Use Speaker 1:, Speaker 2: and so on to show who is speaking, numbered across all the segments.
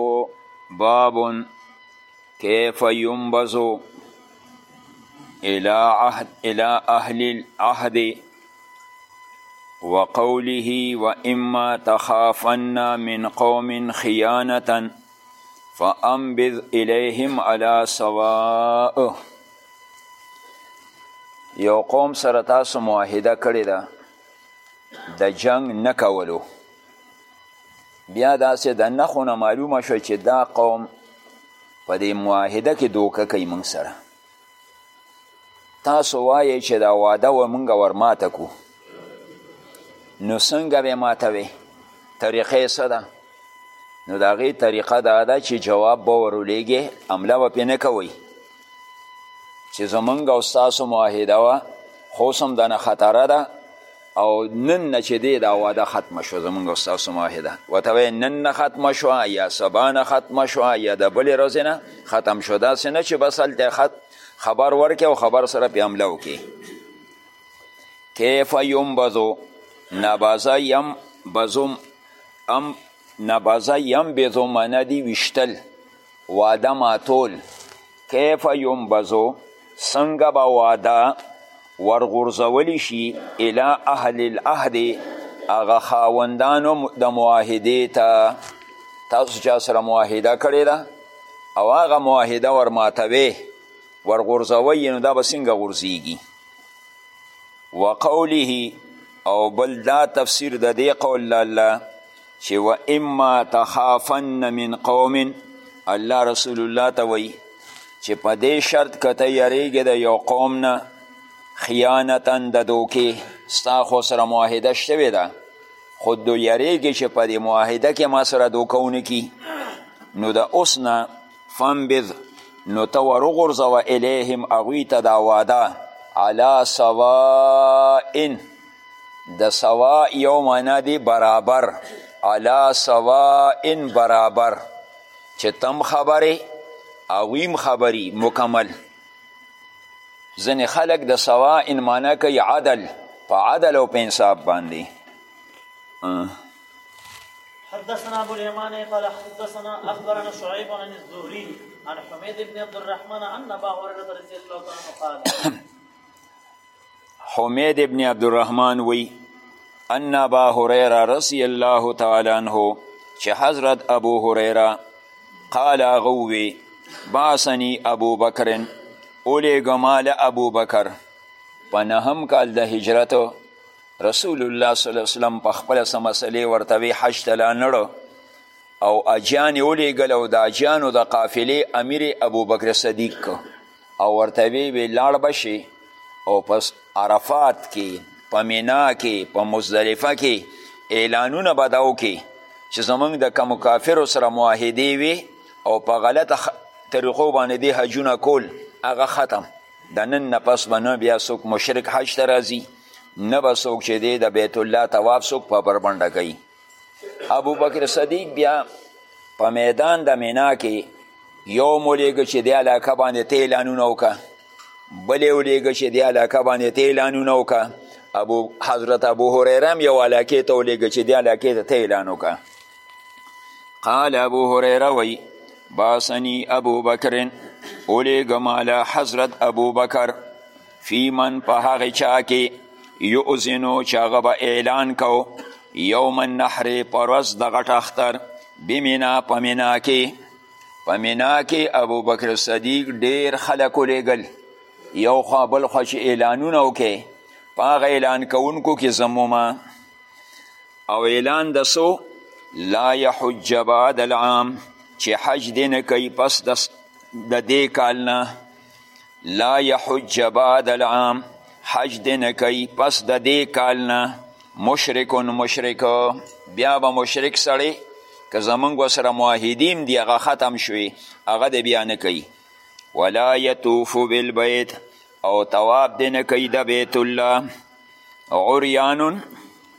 Speaker 1: باب کیف ينبذ الى عهد الى اهل العهد وقوله واما تخافن من قوم خيانه فانبذ اليهم على سواء یو قوم سره تاسو معاهده کړی ده د جنگ نه کولو بیا داسې د نښو نه معلومه شوه چې دا قوم په دې معاهده کې دوکه کوي موږ سره تاسو وایئ چې دا واده و موږ ورماته کو نو څنګه به ماتوې طریقه یې څه ده نو د هغې طریقه دا ده چې جواب به ورولېږې حمله به پرې نه کوئ چې زمونږ او ستاسو معاهده وه خو هم دنه خطره ده او نن نه چې دی دا واده ختمه شو زمونږ او ستاسو معاهده ورته وایي نن نه ختمه شوه یا سبا نه ختمه شوه یا د بلې ورځې نه ختم شو داسې نه چې بس هلته خط خبر ورکې او خبر سره پې حمله وکړي کیف ینبذو نبذه یم بزم ام نبذه یم بزو معنا دي ویشتل واده ماتول کیف ینبذو څنګه به واده ورغورځول شي الی اهل العهد هغه خاوندانو د معاهدې ته تاسو چا سره معاهده کړې ده او هغه معاهده ورماتوي ورغورځوئ نو دا به څنګه غورځېږي وقوله او بل دا تفسیر د دې قول الله چې و اما تخافن من قوم الله رسول الله ته وایي چې په دې شرط که ته یریږې د یو قوم نه خیانتا د دوکې ستا خو سره معاهده شوې ده خو دو یریږې چې په دې معاهده کې ما سره دوکه ونکړي نو د اوس نه فنبذ نو ته وروغورځوه الیهم هغوی ته دا واده علی سوائن د سوا یو معنا دی برابر علا سوائن برابر چې تم خبرې اویم خبری مکمل ځنې خلق د سوا ان معنا کوي عدل په عدل او په انصاف باندې
Speaker 2: حدثنا ابو اليمان قال حدثنا اخبرنا شعيب عن الزهري عن حميد بن عبد الرحمن ان ابا هريره رضي الله عنه قال
Speaker 1: حمید ابن عبدالرحمن وی ان ابا هریره رضی الله تعالی عنه چې حضرت ابو هریره قال هغه ووی بعثني ابو بکر اولیږه ما له ابو بکر په نهم کال د هجرت رسول الله صلی الله وسلم په خپله څه مسلې ورته وی حج ته لا نړو او اجیان یې ولیږل او د اجیانو د قافلې امیر ابو بکر صدیق که او ورته وی وی لاړ بشي او پس عرفات کې په مینا کې په مزدلفه کې اعلانونه به داو کې چې زمونږ د کم کافرو سره معاهدې وي او په غلطه طریقو باندې دې حجونه کول هغه ختم د نن نه پس به نه بیا څوک مشرک حج ته راځي نه به څوک چې دی د بیت الله طواف څوک په بربنډه کوي ابو بکر صدیق بیا په میدان د مینا کې یو مو لیږه چې دې علاقه باندې ته اعلانونه وکړه بل یې ولیږه چې دې علاقه باندې ته اعلانونه وکړه ابو حضرت ابو هریره هم یو علاقې ته ولیږه چې دې علاقې ته ته اعلان وکړه قال ابو هریره وی باسنی ابو بکر ولیږه ماله حضرت ابو بکر فی من په هغه چا کې یؤذنو چې هغه به اعلان کو یوم النحر پر ورځ د غټ اختر بمنا په منا کې په منا کې ابوبکر صدیق ډیر خلک ولیږل یو خوا بل خوا چې اعلانونه وکړي په هغه اعلان کوونکو کې زمومه او اعلان د سو لا یحج بعد العام چې حج دې نه کوي پس د دې کال نه لا یحج بعد العام حج دی نه کوي پس د دې کال نه مشرکون مشرک بیا به مشرک سړی که زمونږ ورسره معاهدیم دی هغه ختم شوي هغه دی بیا نه کوي ولا یطوف بالبیت او تواب دی نه کوي د بیت الله عریانون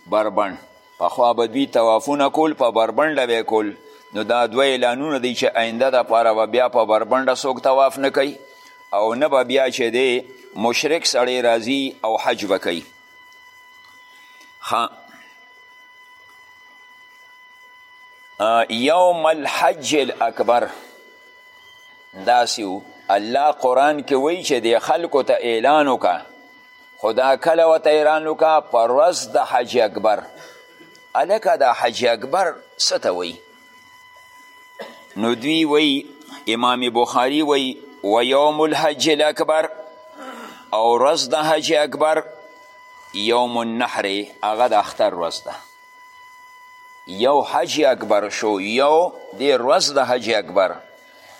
Speaker 1: بربند پخوا به دوی توافونه کول په بربنډه به کول نو دا دوه اعلانونه دی چې آینده دپاره به بیا په بربنډه څوک طواف نه کوي او نه به بیا چې دی مشرک سړی راځي او حج به کوي یوم الحج الاکبر داسې الله قرآن کې وایي چې د خلکو ته اعلان وکړه خو دا کله ورته ایران وکړه په ورځ د حج اکبر هلکه دا حج اکبر څه ته وایي نو دوی وایي امام بخاري وایي و یوم الحج الاکبر او ورځ د حج اکبر یوم النحر هغه د اختر ورځ ده یو حج اکبر شو یو د ورځ د حج اکبر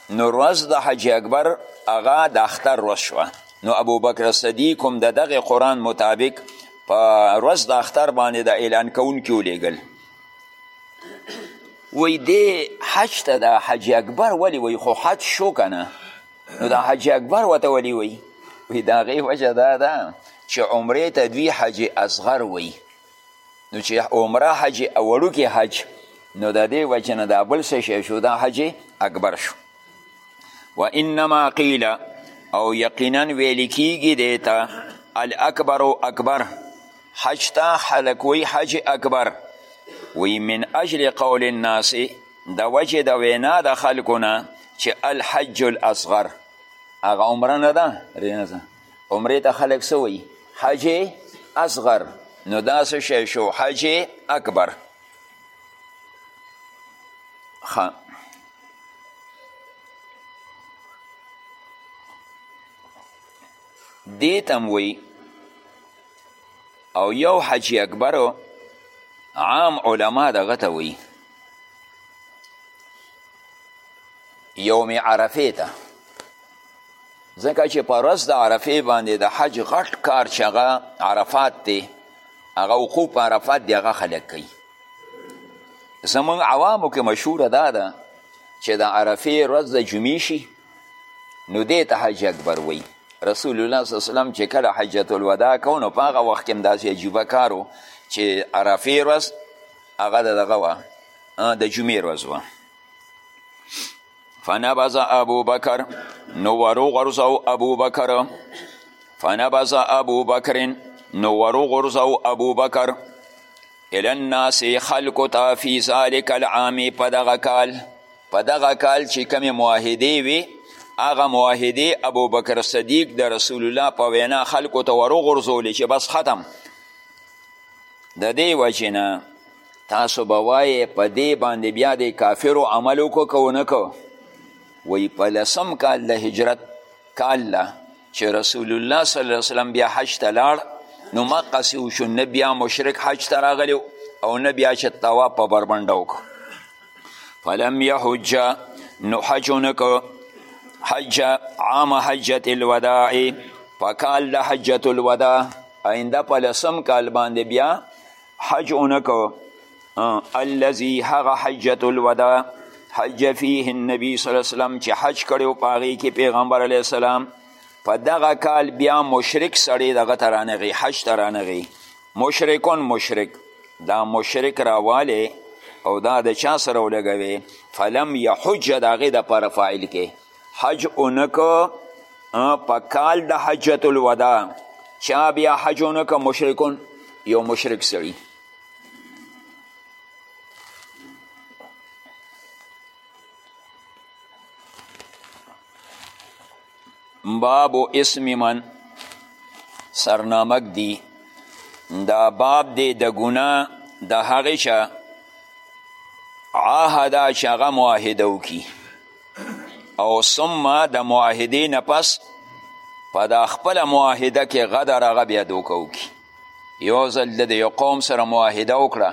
Speaker 1: نو روز د حج اکبر هغه د اختر روز شوه نو ابوبکر صدیق هم د دغه قرآن مطابق په روز د اختر باندې د اعلان کوونکي ولیږل وی دی حج ته د حج اکبر ولی وی خو حج شو کنه نو د حج اکبر وته ولی وی وی د هغې وجه دا ده چې عمرې ته دوی حج اصغر وی نو چې عمره حج او وړوکی حج نو د دې وجه نه دا بل څه شی شو دا حج اکبر شو و انما قیل او یقینا ویل کیږي دی ته الاکبر او اکبر حج ته خلک وی حج اکبر وی من اجل قول الناس د وجه د وینا د خلکو نه چې الحج الاصغر هغه عمره نه ده رینزه عمرې ته خلک څه وایي حج اصغر نو دا څه شی شو حج اکبر ښه دې ته هم وایي او یو حج اکبر عام علما دغه ته وایي یوم عرفه ته ځکه چې په ورځ د عرفې باندې د حج غټ کار چې هغه عرفات دی هغه وقوف په عرفات دی هغه خلک کوي زمونږ عوامو کې مشهوره دا ده چې د عرفې ورځ د جمعې شي نو دې ته حج اکبر وایي رسول الله صلی الله علیه وسلم چې کله حجت الوداع کو نو په هغه وخت کې هم داسې عجیبه کار و چې عرفې ورځ هغه د دغه وه د جمعې ورځ وه فنبذ ابو بکر نو ورو غرزو ابو بکر فنبذ ابو بکر نو ورو غرزو ابو بکر الى الناس خلق تا فی ذلک العام په دغه کال په دغه کال چې کومې معاهدې وي هغه معاهدې ابو بکر صدیق د رسول الله په وینا خلکو ته ورو غرزولې چې بس ختم د دې وجې نه تاسو به وایې په دې باندې بیا د کافرو عمل وکړو که ونه کړو وایي په لسم کال د هجرت کال له چې رسول الله صلی الله علیه وسلم بیا حج ته لاړ نو مقصې وشو نه بیا مشرک حج ته راغلی او نه بیا چې طواف په بربنډه وکړو فلم یحج نو حج ونه کړو حج عام حجت الوداع په کال د حجت الوداع آینده په لسم کال باندې بیا حج اونکو الذي هغه حجت الوداع حج فيه النبي صلی الله علیه وسلم چې حج کړي او پاغي کې پیغمبر علیه السلام په دغه کال بیا مشرک سړی دغه ترانغي حج ترانغي مشرکون مشرک دا مشرک راواله او دا د چا سره ولګوي فلم يحج داغه د پر فاعل کې حج اونکو په کال د حجت الوداع چا بیا حج اونکو مشرکون یو مشرک سړي باب اسم من سرنامک دی دا باب دی د ګناه د هغې چا عهده چې هغه معاهده وکړي او ثم د معاهدې نه پس په دا خپله معاهده کې غدر هغه بیا دوکه وکړي یو ځل د یو قوم سره معاهده وکړه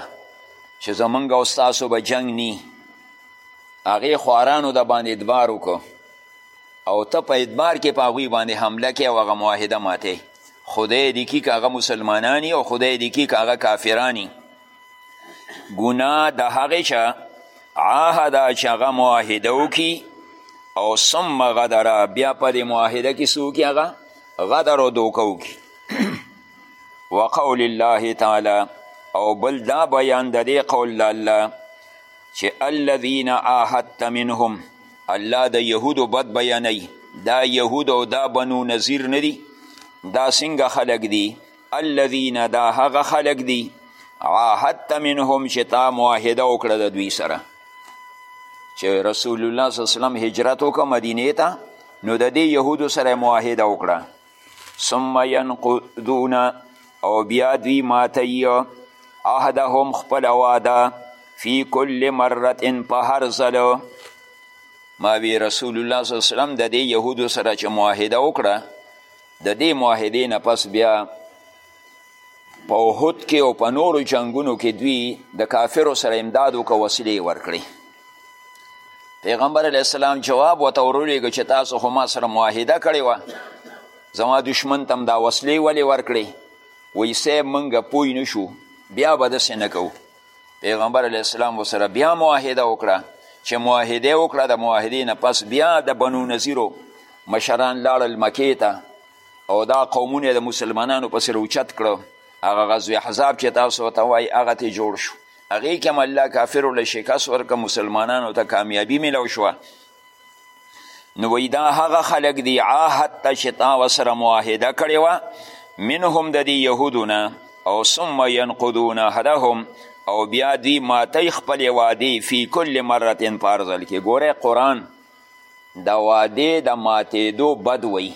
Speaker 1: چې زمونږ او ستاسو به جنګ نی هغې خوارانو د باندې ادبار وکړو او ته په ادبار کې په هغوی باندې حمله کې او هغه معاهده ماتې خدای دې کی که هغه مسلمانانی او خدای دې کی که هغه کافرانی ګناه د هغې چا عهده چې هغه معاهده وکړي او ثم غدره بیا په دې معاهده کې څه وکړي هغه غدر او دوکه وکړي وقول الله تعالی او بل دا بیان د دې قول د الله چې الذین عاهدت منهم الله د یهودو بد بیانوي دا یهود او دا بنو نظیر نه دي دا څنګه خلک دي الذین دا هغه خلق دی عاهدت منهم چې تا معاهده وکړه د دوی سره چې رسول الله صلی وسلم هجرت وکړه مدینې ته نو د دې یهودو سره معاهده وکړه ثم ینقضون او بیا دوی ماتوي عهدهم خپل واده فی کل مرت په هر ځلو ما وی رسول الله صلی الله علیه وسلم د دې یهودو سره چې معاهده وکړه د دې معاهدې نه پس بیا په احد کې او په نورو جنګونو کې دوی د کافرو سره امداد وکړه وسیلې ورکړي پیغمبر علیه السلام جواب ورته ورولیږه چې تاسو خو ما سره معاهده کړې وه زما دشمن ته هم دا وسلې ولې ورکړې وایي صاحب موږ پوه نه شو بیا به داسې نه کوو پیغمبر علیه السلام ورسره بیا معاهده وکړه چې معاهده وکړه د معاهدې نه پس بیا د بنو نظیرو مشران لاړل مکې ته او دا قومونه د مسلمانانو پسې روچت کړو هغه غزوې حذاب چې تاسو ورته وایي هغه ترې جوړ شو هغې کې هم الله کافرو له شکست ورکړه مسلمانانو ته کامیابي میلو شوه نو وی دا هغه خلق دی عاهد ته چې تا ورسره معاهده کړې وه منهم د دې یهودو نه او ثم ینقضون عهدهم او بیا دوی ماتی خپلې وعدې فی کل مرتن په هر ځل کې ګوره قرآن د وعدې د ماتېدو بد وی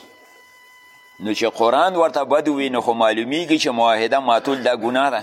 Speaker 1: نو چې قرآن ورته بد وي نو خو معلومیږي چې معاهده ماتول دا ګناه ده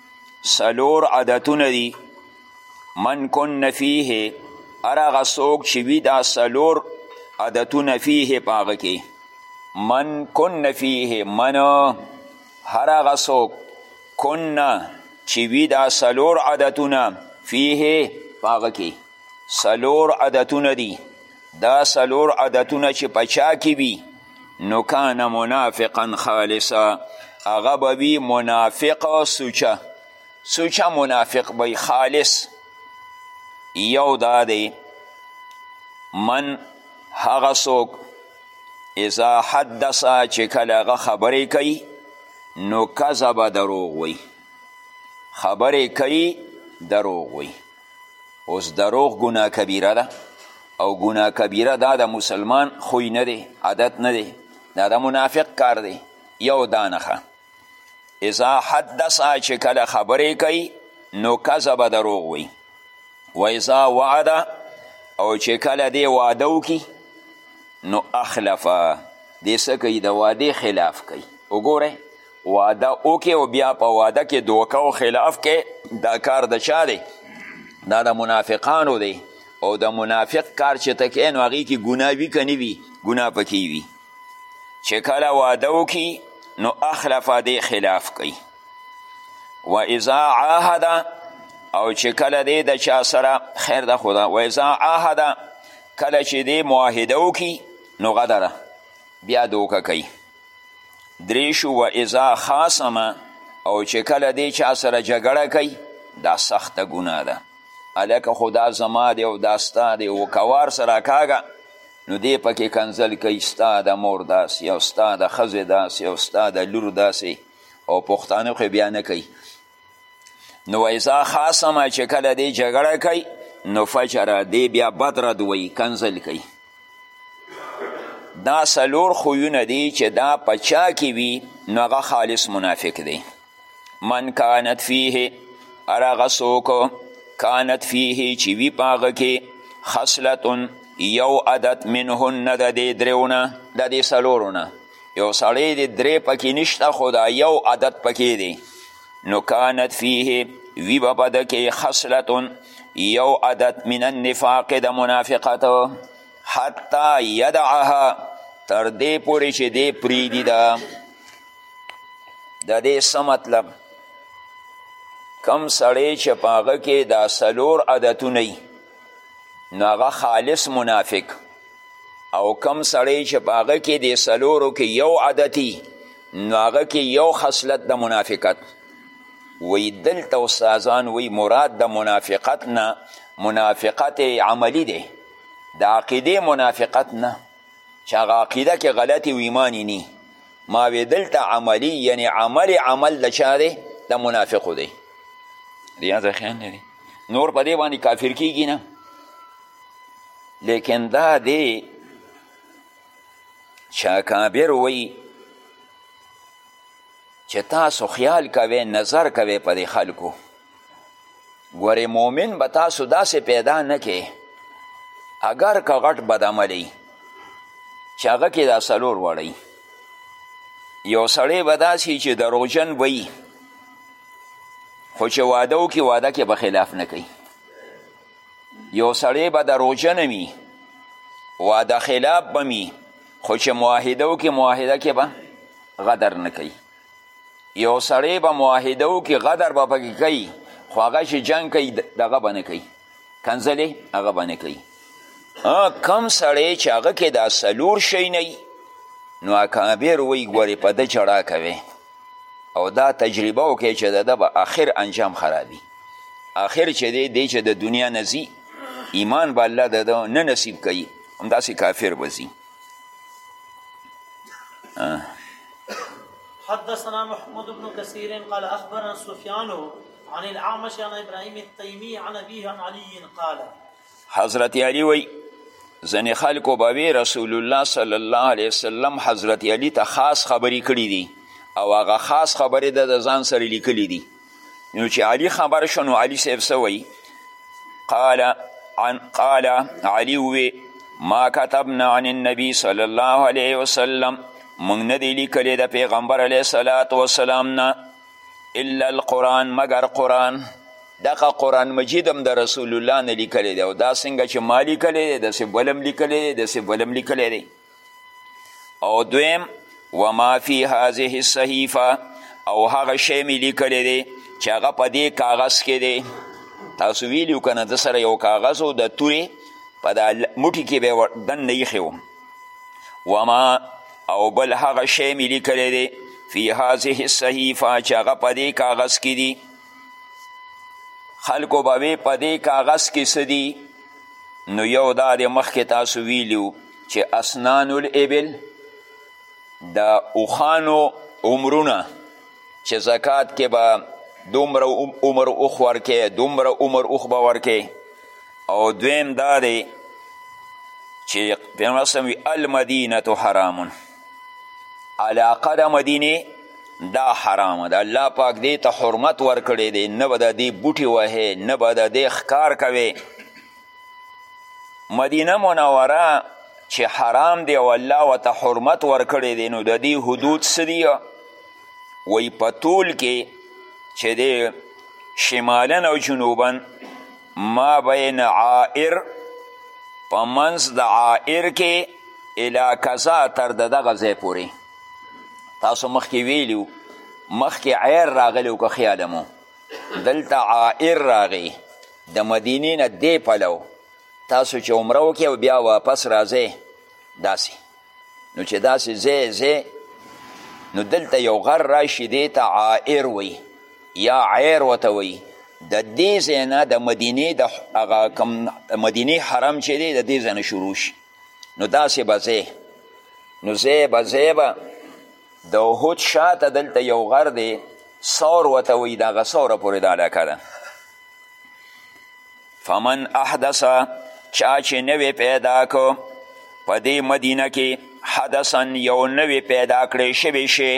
Speaker 1: څلور عادتونه دي من کن فیه هر هغه څوک چې وي دا څلور عادتونه فیه په هغه کې من کن فیه من هر هغه څوک کن چې وي دا څلور عادتونه فیه په هغه کې څلور عادتونه دي دا څلور عادتونه چې په چا کې وي نو کان منافقا خالصا هغه به وي منافق سوچه سوچه منافق به خالص یو دا دی من هغه څوک اذا حدثه چې کله هغه خبرې کوي نو کذبه دروغ وي خبرې کوي دروغ وي اوس دروغ ګناه کبیره ده او ګناه کبیره دا د مسلمان خوی نه دی عادت نه دی دا د منافق کار دی یو دا نښه اذا حدثه چې کله خبرې کوي نو کذبه دروغ وي و اذا وعده او چې کله دی واده وکړي نو اخلفه دې څه کوي د وعدې خلاف کوي وګورئ واده وکړي او بیا په واده کې دوکه او خلاف کې دا کار د چا دی دا د منافقانو دی او د منافق کار چې ته کوې نو هغې کې ګناه وي که نه وي ګناه پکې وي چې کله واده وکړي نو اخلفه دې خلاف کوي و اذا عاهد او چې کله دې د چا سره خیر ده خو ده و اذا عاهد کله چې دې معاهده وکړي نو غدره بیا دوکه کوي دریشو و اذا خاصم او چې کله دی چا سره جګړه کوي دا سخته ګناه ده هلکه خو دا زما دی او دا ستا دی او که وار سره کاږه نو دی پکې کنځل کوي ستا د مور داسې او ستا د ښځې داسې او ستا د لور داسې او پښتانه خو بیا نه کوي نو ایزا خاصما چې کله دی جګړه کوي نو فجره دی بیا بد رد وایي کنزل کوي دا سلور خویونه دي چې دا په چا کې وي نو هغه خالص منافق دی من کانت فیه هر هغه څوک کانت فیه چې وي په هغه کې خصلتون یو عدد منهن د دې درېونه د دې څلورونه یو سړی دی درې پکې نشته خو دا یو عادت پکې دی نو کانت فیه وی به په ده کې خصلتون یو عادت من النفاق د منافقت حتی یدعها تر دې پورې چې دې پریږدي ده د دې څه مطلب کم سړی چې په هغه کې دا څلور عادتونه نو هغه خالص منافق او کم سړی چې په هغه کې د څلورو کې یو عادتي نو هغه کې یو خصلت د منافقت وی دلته استادان وی مراد د منافقت نه منافقت عملی دی د عقیده منافقت نه چې هغه عقیده کې غلطې او ایمان یې نی ما وی دلته عملی یعنی عمل عمل د چا دی د منافقو دی دیا ځای خیال لري نور په دې باندې کافر کیږي نه لیکن دا دی چې اکابر وایي چې تاسو خیال کوئ نظر کوئ په دې خلکو ګورې مؤمن به تاسو داسې پیدا نه کې اگر که غټ بدعملی چې هغه کې دا څلور وړی یو سړی به داسې چې دروغجن به خو چې واده وکړي واده کې به خلاف نه کوي یو سړی به دروغجن وي واده خلاف به وي خو چې معاهده وکړي معاهده کې به غدر نه کوي یو سړی به معاهده وکړي غدر به پکې کوي خو هغه چې جنګ کوي دغه به نه کوي کنځلې هغه به نه کوي کم سړی چې هغه کې دا څلور شی نه نو اکابر وایي ګورې په ده چړا کوې او دا تجربه وکړي چې د ده به آخر انجام خرابي آخر چې دی دی چې د دنیا نه ځي ایمان به الله د ده نه نصیب کوي همداسې کافر به ځي
Speaker 2: حدثنا محمود بن کثیر قال اخبرنا سفیان عن الاعمش عن ابراهيم التيمي عن ابيه عن علي قال
Speaker 1: حضرت علي وی ځنې خلکو به وی رسول الله صلی الله علیه وسلم حضرت علي ته خاص خبرې کړي دي او هغه خاص خبرې د ځان سره لیکلي دي نو چې علي خبر شو نو علي صاحب څه وایي قال عن قال علي ووی ما كتبنا عن النبي صلى الله عليه وسلم موږ نه دی لیکلی د پیغمبر علیه الصلاة والسلام نه الا القرآن مګر قرآن دغه قرآن مجید هم د رسول الله نه لیکلی دی او دا څنګه چې ما لیکلی دی داسې بل هم لیکلی دی داسې بل هم لیکلی دی او دویم وما فی هذه الصحیفه او هغه شی مې لیکلی دی چې هغه په دې کاغذ کې دی تاسو ویلي که نه ده سره یو کاغذ و د تورې په دا موټي کې به یې دننه ایښی وم وما او بل هغه شی مې لیکلی دی فی هذه الصحیفه چې هغه په دې کاغذ کې دي خلکو به وې په دې کاغذ کې څه دي نو یو دا د مخکې تاسو ویلي چې اسنان الابل د اوخانو عمرونه چې زکات کې به دومره عمر اوخ ورکې دومره عمر اوخ به ورکې او دویم دا دی چې پیغمبر صلی وی المدینه حرام علاقه د مدینه دا حرام ده الله پاک دې ته حرمت ورکړی دی نه به د دې بوټي وهې نه به د دې ښکار کوې مدینه منوره چې حرام دی او الله ورته حرمت ورکړی دی نو د دې حدود څه دي وایي په طول کې چې دی شمالا او جنوبا ما بین عائر په منځ د عائر کې الا کذا تر د دغه ځای پورې تاسو مخکې ویلي مخکې عیر راغلی او که خیالمو دلته عائر راغی د مدینې نه دې پلو تاسو چې عمره وکړئ او بیا واپس راځئ داسې نو چې داسې ځای ځای نو دلته یو غر راشي دې ته عائر وي یا عیر ورته وي د دې ځای نه د مدینې د هغه کوم مدینې حرم چې دی د دې ځای نه شروع شي نو داسې به ځای نو ځای به ځای به د احد شاته دلته یو غر دی سور وته وی دا غسوره پورې دا علاقه ده فمن احدث چا چې نوې پیدا کو په دې مدینه کې حدثا یو نوې پیدا کړی شوی شي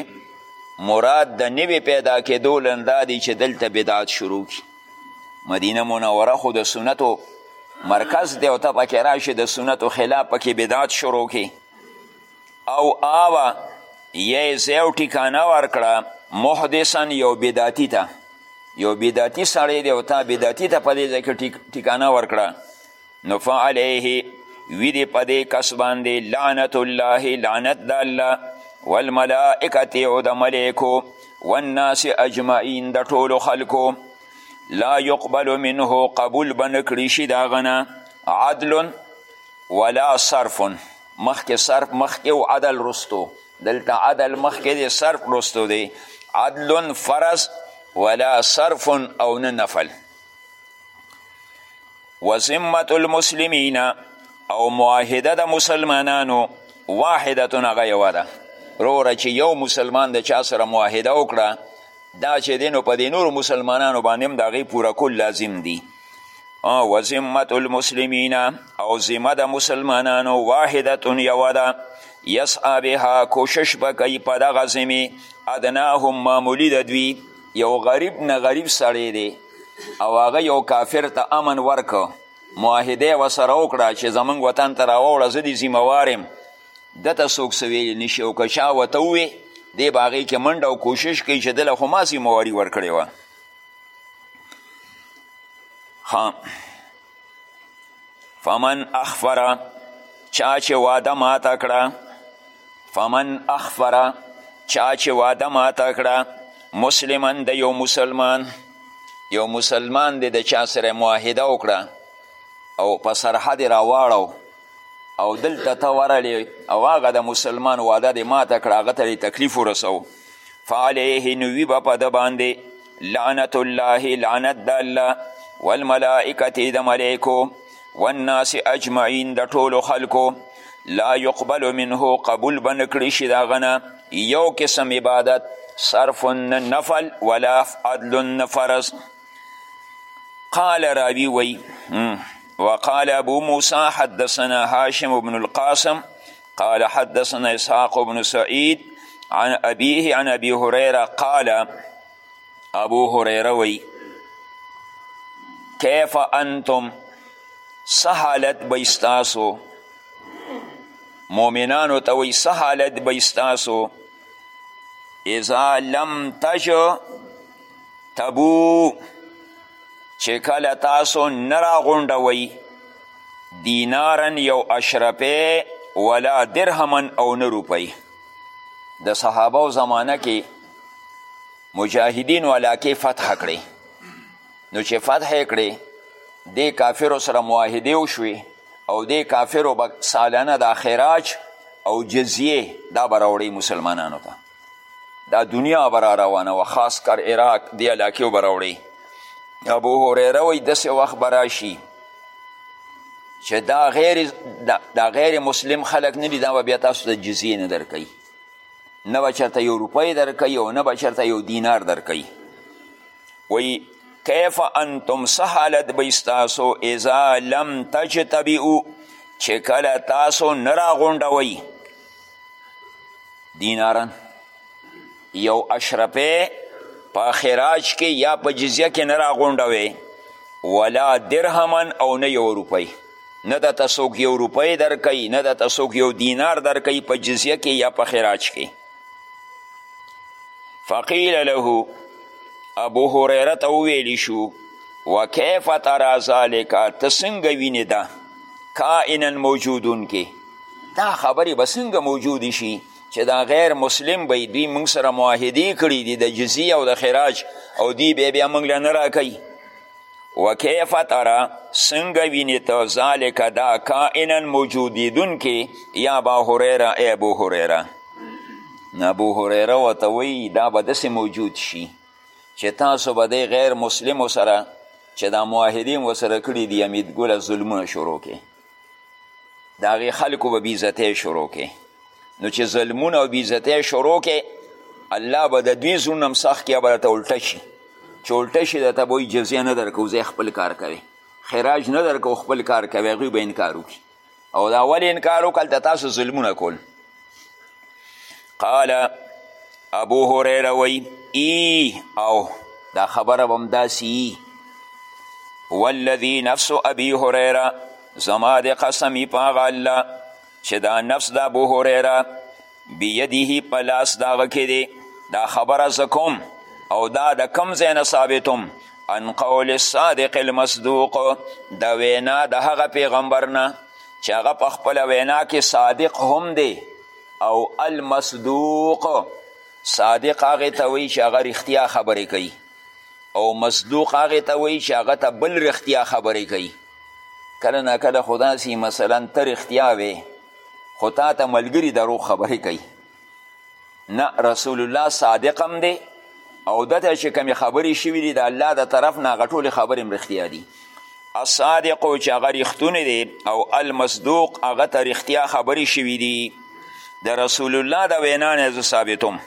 Speaker 1: مراد د نوې پیدا کېدو لندا دی چې دلته بدعت شروع کی مدینه منوره خو د سنتو مرکز دی او ته پکې راشي د سنتو خلاف پکې بدعت شروع کی او آوه یې ځای او ټیکانه ورکړه محدثا یو بدعتي ته یو بدعتي سړی دی او تا بدعتي ته په دې ځای کې ټیکانه ورکړه نو فعلیه وي دې په دې کس باندې لعنت الله لعنت د الله والملائکت او د ملائکو والناس اجمعین د ټولو خلکو لا یقبل منه قبول به نه کړي شي د هغه نه عدل ولا صرف مخکې صرف مخکې او عدل رستو دلته عدل مخکې دی صرف رستو دی عدل فرض ولا صرف او نه نفل وذمت المسلمین او معاهده د مسلمانانو واحدتون هغه یوه ده وروره چې یو مسلمان د چا سره معاهده وکړه دا چې دی نو په دې نورو مسلمانانو باندې هم د هغې پوره کول لازم دي و ذمت المسلمین او ذمه د مسلمانانو واحدتون یوه ده یسعا بها کوشش به کوي په دغه ذمې ادناهم معمولي د دوی یو غریب نه غریب سړی دی او هغه یو کافر ته امن ورکو معاهده یې ورسره وکړه چې زمونږ وطن ته راوړه زه دې ذمهوار یم ده ته څوک څه ویلی نه شي او که چا ورته ووې دی به هغې کې منډه او کوشش کوي چې دله خو ما ذمهواري ورکړې وه ها فمن اخفر چا چې واده ماته کړه فمن اخفر چا چې واده ماته کړه مسلما د یو مسلمان یو مسلمان دی د چا سره معاهده وکړه او په سرحد یې راواړو او دلته ته ورغلې او هغه د مسلمان واده دې ماته کړه هغه ته تکلیف ورسوو فعليه نو وي به په ده باندې لعنت الله لعنت د الله والملائکتې د ملایکو والناس اجمعین د ټولو خلکو لا یقبل منه قبول به نه کړی شي د هغه نه یو قسم عبادت صرف نفل ولا عدل فرض قال راوی وی وقال ابو موسی حدثنا هاشم بن القاسم قال حدثنا اسحاق بن سعید عن ابیه عن ابی هریره قال ابو هریره وی کیف انتم سحالت بیستاسو مومنانو ته وی سحالت بیستاسو اذا لم تج تبو چې کله تاسو نه راغونډوئ دینارا یو اشرفه ولا درهما او نه روپۍ د صحابه و زمانه کې مجاهدین علاقې فتح کړې نو چې فتح یې کړې دې کافرو سره معاهدې وشوې او دې کافرو به سالانه دا خراج او جزیه دا به راوړی مسلمانانو ته دا دنیا به را روانه وه خاص کر عراق دې علاقې به راوړي ابو هریره وایي داسې وخت به راشي چې دا غیر دا, دا غیر مسلم خلک نه دي دا به بیا تاسو ته جزیې نه درکوي نه به چېرته یو روپۍ درکوي او نه به چېرته یو دینار درکوي وایي کیف انتم څه حالت به ستاسو اذا لم تجتبعو چې کله تاسو نه راغونډوئ دینارن یو اشرفه په خراج کې یا په جزیه کې نه راغونډوي ولا درهمن او نه یو روپۍ نه د تسوک یو روپۍ درکوي نه د تسوک یو دینار درکوي په جزیه کې یا په خراج کې فقیل له ابو هریره ته وویلی شو وکیف ترا ذالک ته څنګه وینې ده کائنا موجودون کې دا خبرې به څنګه موجودې شي چې دا غیر مسلم به دوی موږ سره معاهدې کړي دي د جزی او د خراج او دوی بیا بیا موږ له نه راکوي وکیف ترا څنګه وینې ته ذالک دا کائنا موجودیدونکې یا ابا هریره ای ابو هریره ابو هریره ورته وایي دا به داسې موجود شي چې تاسو به دی غیر مسلمو سره چې دا معاهدې مو سره کړي دي امیدګله ظلمونه شروع کړي د هغې خلکو به بیزتۍ شروع کې نو چې ظلمونه او بیزتۍ شروع کې الله به د دوی زړونه هم سخت کړي به درته الټه شي چې الټه شي درته به وایي جزیه نه درکوو ځای خپل کار کوي خراج نه درکوو خپل کار کوي هغوی به انکار وکړي او دا ولې انکار وکړه هلته تاسو ظلمونه کول قال ابو هریره وی ای او دا خبره به همداسې یي والذي نفس ابي هريره زما د قسمی په هغه الله چې دا نفس د ابو هريره بيده په لاس د هغه کې دی دا خبره زه کوم او دا د کوم ځای نه ثابتوم ان قول الصادق المصدوق د وینا د هغه پیغمبر نه چې هغه په خپله وینا کې صادق هم دی او المصدوق صادق هغه ته وایي چې هغه رښتیا خبرې کوي او مصدوق هغه ته وایي چې هغه ته بل رښتیا خبرې کوي کله نه کله خو داسې مثلا ته رښتیا وې خو تا ته ملګري دروغ خبرې کوي نه رسول الله صادق هم دی او دته چې کمی خبرې شوي دي د الله د طرف نه هغه ټولې خبرې هم رښتیا دي الصادق چې هغه رښتونی دی او المصدوق هغه ته رښتیا خبرې شوي دي د رسول الله د وینا نه زه ثابتوم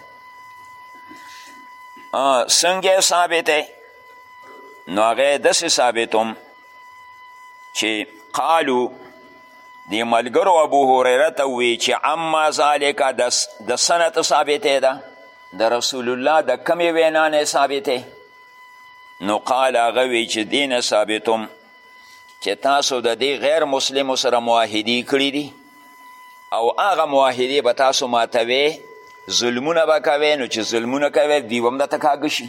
Speaker 1: څنګه ثابته نو هغه داسې ثابتوم چې قالو دې ملګرو ابو هریره ته ووی چې اما ذالک د سنت ثابته ده د رسول الله د کمې وینا نه ثابته نو قال هغه وی چې دې نه ثابتوم چې تاسو د دې غیر مسلمو سره معاهدې کړي دي او هغه معاهدې به تاسو ماتوي ظلمونه به کوي نو چې ظلمونه کوي دوی به هم درته کاږه شي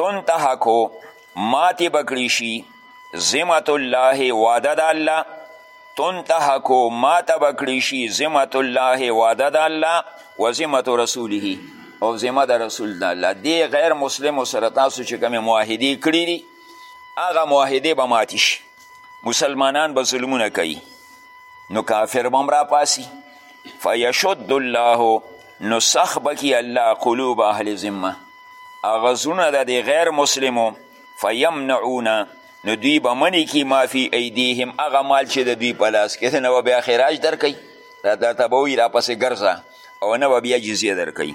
Speaker 1: تنتهکو ماتې به کړی شي ذمت الله وعده د الله تنتهکو ماته به کړی شي ذمت الله وعده د الله و ذمت رسوله او ذمه د رسول د الله دې غیر مسلمو سره تاسو چې کومې معاهدې کړي دي هغه معاهدې به ماتې شي مسلمانان به ظلمونه کوي نو کافر به هم راپاسي فیشد الله نو سخت به کړي الله قلوب اهل ذمه هغه زړونه د دې غیر مسلمو فیمنعونه نو دوی به منې کړي ما فی ایدیهم هغه مال چې د دوی په لاس کې نه به بیا خراج درکوي دا درته به وایي راپسې ګرځه او نه به بیا جزیه درکوي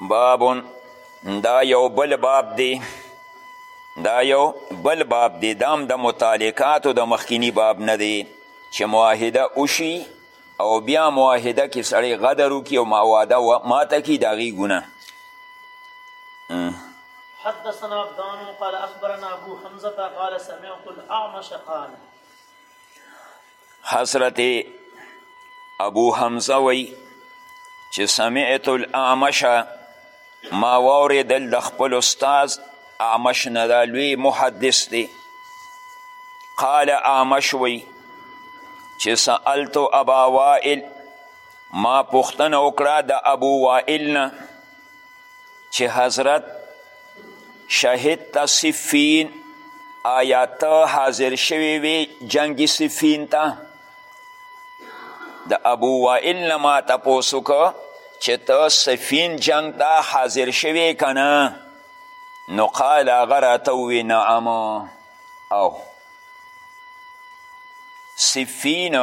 Speaker 1: بابون دا یو بل باب دی دا یو بل باب دی دام د دا متعلقاتو د مخکینی باب نه دی چې معاهده وشي او بیا معاهده کې سړی غدر وکړي او مواده ماته کړي د هغې ګناه
Speaker 2: حدثنا عبدان قال اخبرنا ابو حمزه قال سمعت الاعمش قال
Speaker 1: حضرت ابو حمزه وی چې سمعت الاعمش ما واورېدل د خپل استاد اعمش نه دا لوی محدث دی قال اعمش وی چې سألت ابا وائل ما پوښتنه وکړه د ابو وائل نه چې حضرت شهدت صفین آیا ته حاضر شوی وی جنگ صفین ته د ابو وائل نه ما تپوس وکړ چې ته سفین جنګ ته حاضر شوی که نه نو قال هغه راته ووی نعم او سفین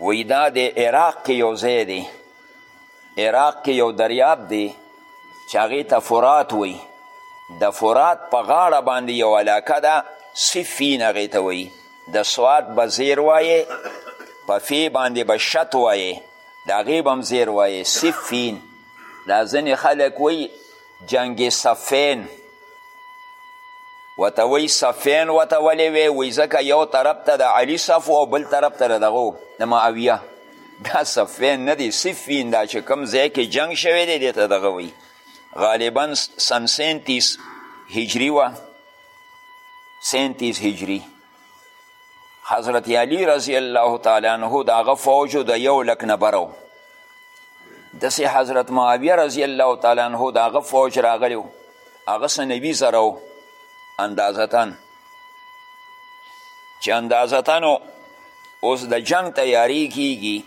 Speaker 1: وی دا د عراق کې یو ځای دی عراق کې یو دریاب دی چې هغې ته فرات وایي د فرات په غاړه باندې یو علاقه ده صفین هغې ته وایي د سواد به زیر وایې په فی باندې به شت وایې د هغې به هم زیر وایې صفین دا ځینې خلک وایي جنګ صفین وته وی صفین وته ولې وی وی ځکه یو طرف ته د علی صف او بل طرف ته د دغو د معاویه دا صفین نه دی صفین دا چې کوم ځای کې جنگ شوی دی دې ته دغه وي غالبا سن سینتیس هجری وه سینتیس هجری حضرت علی رضی الله تعالی عنه د هغه فوجو د یو لک نه برو دسې حضرت معاویه رضی الله تعالی عنه د هغه فوج راغلی هغه څه نوي زره اندازتاً چې اندازتا نو اوس د جنگ تیاری کیږي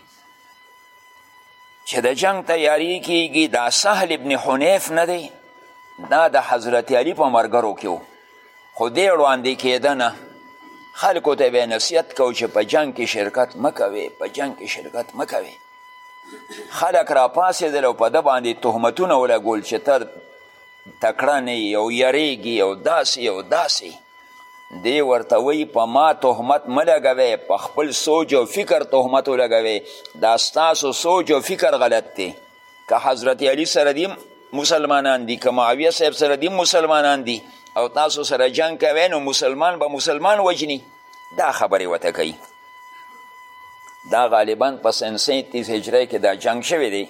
Speaker 1: چې د جنگ تیاری کیږي دا سهل ابن حنیف نه دی دا د حضرت علی په مرګرو کې خو دی وړاندې کېده نه خلکو ته به نصیحت کو چې په جنگ کې شرکت مه کوې په جنگ کې شرکت مه کوې خلک را پاسېدل او په ده باندې تهمتونه ولګول چې ته تکړه نه یې او یریږي او داسې او داسې دی ورته وایي په ما تهمت مه لګوی په خپل سوچ او فکر تهمت ولګوی دا ستاسو سوچ او فکر غلط دی که حضرت علی سره دي مسلمانان دي که معاویه صاحب سره دي مسلمانان دي او تاسو سره جنگ کوی نو مسلمان به مسلمان وجني دا خبرې ورته کوي دا غالبا په سنسه تیس هجری کې دا جنگ شوی دی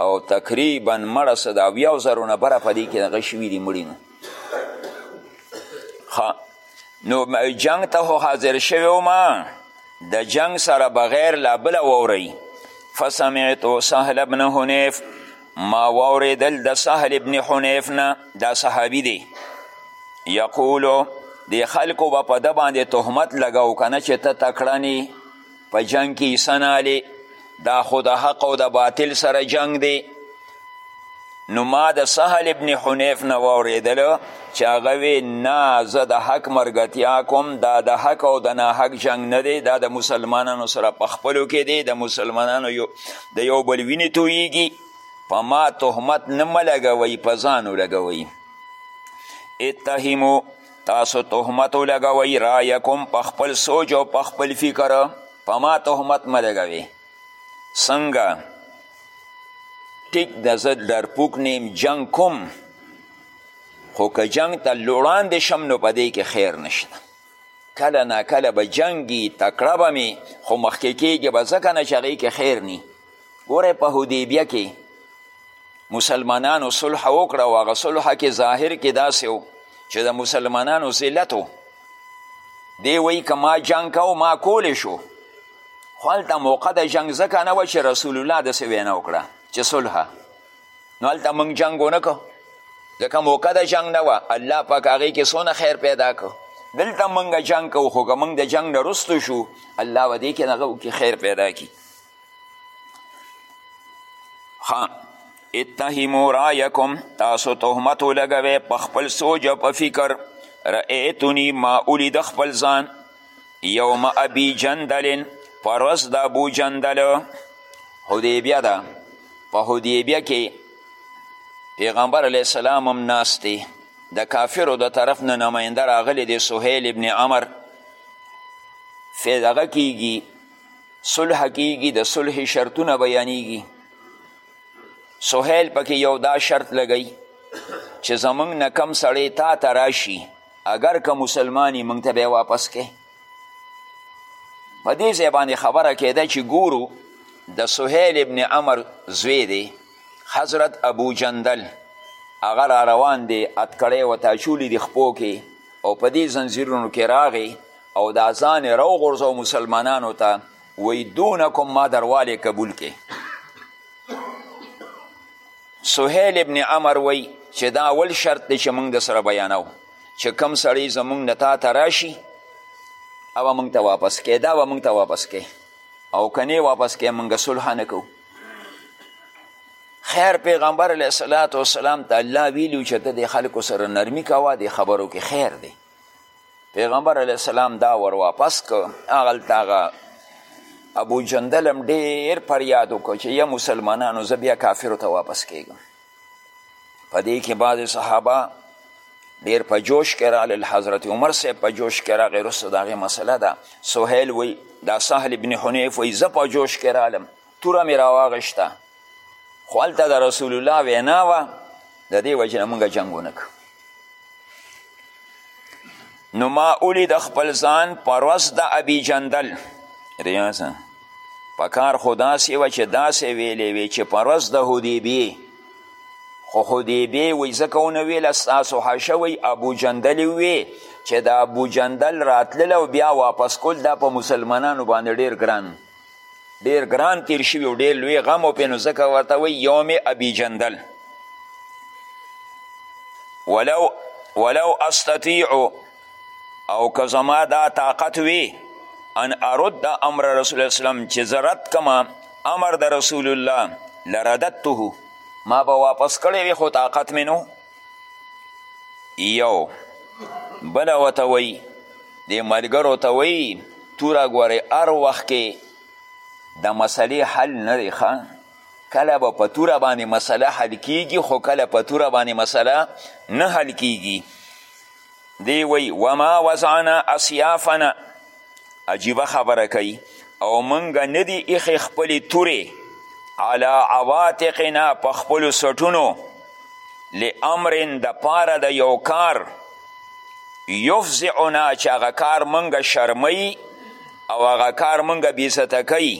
Speaker 1: او تقریبا مړه څه د اویاو زرو نه بره په دې کې دغه شوي دي مړي نو نو جنگ ته خو حاضر شوی وم د جنگ سره بغیر لا بله وورئ فسمعتو سهل ابن حنیف ما واورېدل د سهل ابن حنیف نه دا صحابي دی یقولو د خلکو به په ده باندې تهمت لګاو که نه چې ته تکړه په جنگ کې حصه نه الی دا خو د حق او د باطل سره جنگ دی نو ما د سهل ابن حنیف نه واورېدل چې هغه وی نه زه د حق مرګتیا کوم دا د حق او د ناحق جنگ نه دی دا د مسلمانانو سره په خپلو کې دی د مسلمانانو یو د یو بل وینې تویږي په ما تهمت نه مه لګوئ په ځان ولګوئ اتهمو تاسو تهمت ولګوئ رایکم په خپل سوچ او په خپل فکر په ما تهمت مه لګوې څنګه ټیک د زه ډرپوک نیم جنګ کوم خو که جنګ ته لوړاندې شم نو په دې کې خیر نشته کله نا کله به جنګي تکړه به مې خو مخکې کېږي به ځکه نه چې هغې کې خیر نی ګوره په حدیبیه کې مسلمانانو صلح وکړه او هغه صلح کې ظاهر کې داسې و چې د مسلمانانو ذلت و دی وایي که ما جنګ کو ما کولی شو خو هلته موقع د جنګ ځکه نه وه چې رسول الله داسې وینا وکړه چې صلح نو هلته موږ جنګ ونه کو ځکه موقع د جنګ نه وه الله پاک هغې کې څونه خیر پیدا کو دلته موږ جنګ کو خو که موږ د جنګ نه رستو شو الله به دې کې هغه کې خیر پیدا کړي ها اتهمو رایکم تاسو تهمت ولګوئ په خپل سوچ او په فکر رأیتونی ما اولید خپل ځان یوم ابي جندل پر ورځ د ابو جندل حدیبیه ده په حدیبیه کې پیغمبر علیه السلام هم ناست دی د کافرو د طرف نه نماینده راغلی دی سهیل ابن عمر فی دغه کیږي صلح کیږي د صلح شرطونه بیانیږي سهیل پکې یو دا شرط لګی چې زمونږ نه کم سړی تا ته راشي اگر که مسلمانی مونږ ته به واپس کې په دې ځای باندې خبره کېده چې ګورو د سهیل ابن عمر زوی دی حضرت ابو جندل هغه را روان دی اتکړی ورته اچولی دی خپو کې او په دې زنځیرونو کې راغی او دا ځان یې راوغورځو مسلمانانو ته وی دونکم ما دروالی قبول کې سهیل ابن عمر وی چې دا اول شرط دی چې موږ د سره بیانو چې کم سړی زموږ نه تا ته راشي او موږ ته واپس کې دا به موږ ته واپس کې او کنې واپس کې موږ صلح نه کوو خیر پیغمبر علیه السلام ته الله ویلو چې ته د خلکو سره نرمي کوه د خبرو کې خیر دی پیغمبر علیه السلام دا ور واپس که هغلته هغه ابو جندل هم ډېر فریاد وکړ چې یا مسلمانانو زه بیا کافرو ته واپس کیږم په دې کې بعضې صحابه ډیر په جوش کې راغلل حضرت عمر صاحب په جوش کې راغی وروسته د هغې مسله ده سهیل وایي دا سهل ابن حنیف وایي زه په جوش کې رالم توره مې راواغېشته خو هلته د رسول الله وینا وه د دې وجې نه مونږ جنګ ونه کړو نو ما اولی د خپل ځان پروس د ابي جندل ریاسه په کار خو داسې وه چې داسې ویلې وې چې پروس د حدیبیې خو حدیبیې وی ځکه ونه ویله ستاسو حشه وی ابو جندل وی چې د ابو جندل راتلل او بیا واپس کول دا په مسلمانانو باندې ډیر ګران ډیر ګران تیر شوي او ډیر لوی غم و پې نو ځکه ورته وایي یوم ابي جندل ولو ولو استطیع او که زما دا طاقت وي ان ارد امر رسول اسلام چې زه رد کم امر د رسول الله لرددته ما به واپس کړی وي خو طاقت مې نو یو بله ورته وایي دې ملګرو ته وایي توره ګورې هر وخت کې د مسلې حل نه دی ښه کله به په توره باندې مسله حل کیږي خو کله په توره باندې مسله نه حل کیږي دی وی وما وضعنا اسیافنا عجیبه خبره کوي او مونږ نه دی ایښې خپلې تورې علی عواتقنا په خپلو سټونو لامر د پاره د یو کار یفزعنا چې هغه کار مونږ شرموي او هغه کار مونږ بیزته کوي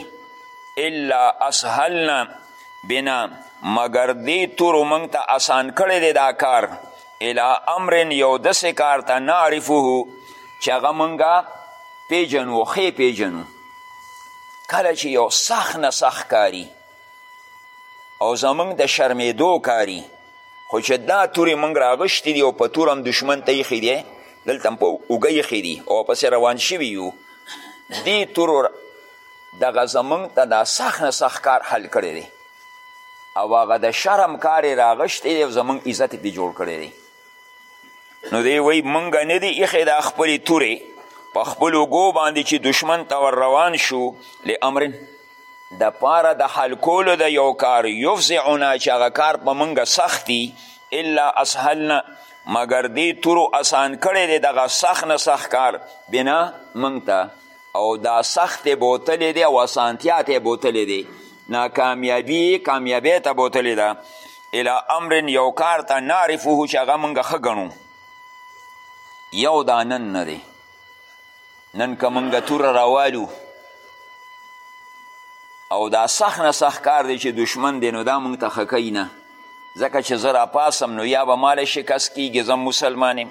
Speaker 1: الا اسهلنا بنا مګر دې تورو مونږ ته اسان کړی دی دا کار الی امر یو داسې کار ته نعرفه چې هغه مونږه پیژنو ښې پیژنو کله چې یو سخت نه سخت کاری او زمونږ د شرمېدو کاری خو چې دا تورې مونږ راغشتي دي او په تور هم دشمن ته ایښي دی دلته هم په اوږه ایښي دي او پسې روان شوي یو دې تورو دغه زمونږ ته دا سخت نه سخت کار حل کړی دی او هغه د شرم کار یې راغشتی دی او زمونږ عزت یې پې جوړ کړی دی نو دی وایي مونږ نه دي ایښې دا خپلې تورې په خپل اوږو باندې چې دشمن ته ور روان شو لامرن د پاره د حل کولو د یو کار یفزعنا چې هغه کار په مونږ سخت الا اسهلنا مګر دې تورو اسان کړی دی دغه سخت نه سخت کار بنا مونږ ته او دا سخت بوتلی دی او اسانتیا ته بوتلی دی ناکامیابی کامیابی ته بوتلی ده الی امر یو کار ته نعرفه چې هغه موږ ښه ګڼو یو دا نن نه دی نن که موږ توره راوالو او دا سخت نه سخت کار دی چې دشمن دی نو دا موږ ته ښه کوي نه ځکه چې زه راپاسم نو یا به ماله شکست کیږي زه مسلمان یم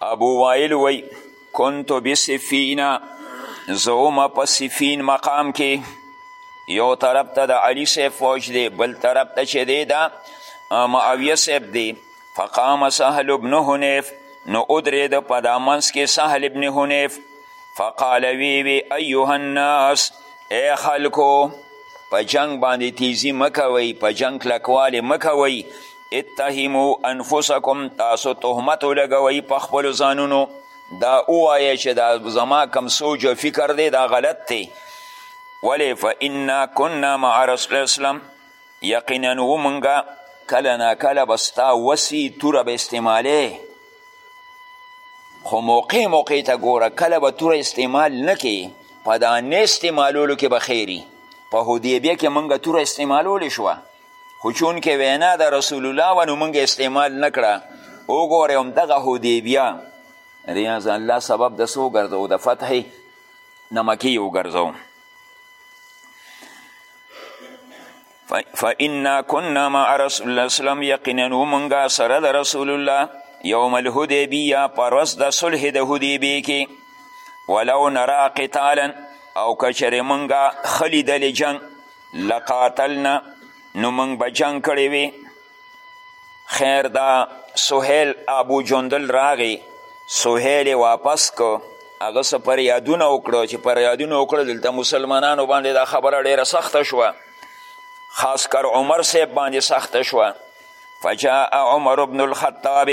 Speaker 1: ابو وائل وی كنت بسفین زوم په سفین مقام کې یو طرف ته د علی صاحب فوج دی بل طرف ته چې دی دا معاویه صاحب دی فقام سهل ابن حنیف نو ادرید په دا منځ کې سهل ابن حنیف فقال وی وی ایها الناس ای خلکو په جنگ باندې تیزی مکوي په جنگ کلکوالی مکوي اتهمو انفسکم تاسو تهمت ولګوئ په خپلو ځانونو دا ووایه چې دا زما کم سوچ او فکر دی دا غلط دی ولې فانا کنا مع رسول اسلام یقینا و موږ کله ناکله به ستا وسي توره به استعمالې خو موقع موقع ته ګوره کله به توره استعمال نه کې په دا نه استعمالولو کې به خیري په حدیبیه کې موږ توره استعمالولی شوه خو چونکې وینا د رسول الله و نو موږ استعمال نه کړه وګورئ همدغه حدیبیه ریاض الله سبب د څه وګرځو د فتحې د مکې وګرځو فإنا كنا مع رسول الله اسلام یقینا ومنګه سره د رسول الله یوم الهدیبیه پر ورځ د صلح د هدیبیې کې ولو نرا قتالا او کچرې مونږه خلی دلی جنگ لقاتلنا نو موږ به جنګ کړی وي خیر دا سهیل ابو جندل راغی سهیل یې واپس کو هغه څه پر یادونه وکړو چې پر یادونه وکړو دلته مسلمانانو باندې دا خبره ډیره سخته شوه خاص کر عمر صاحب باندې سخته شوه فجاء عمر بن الخطاب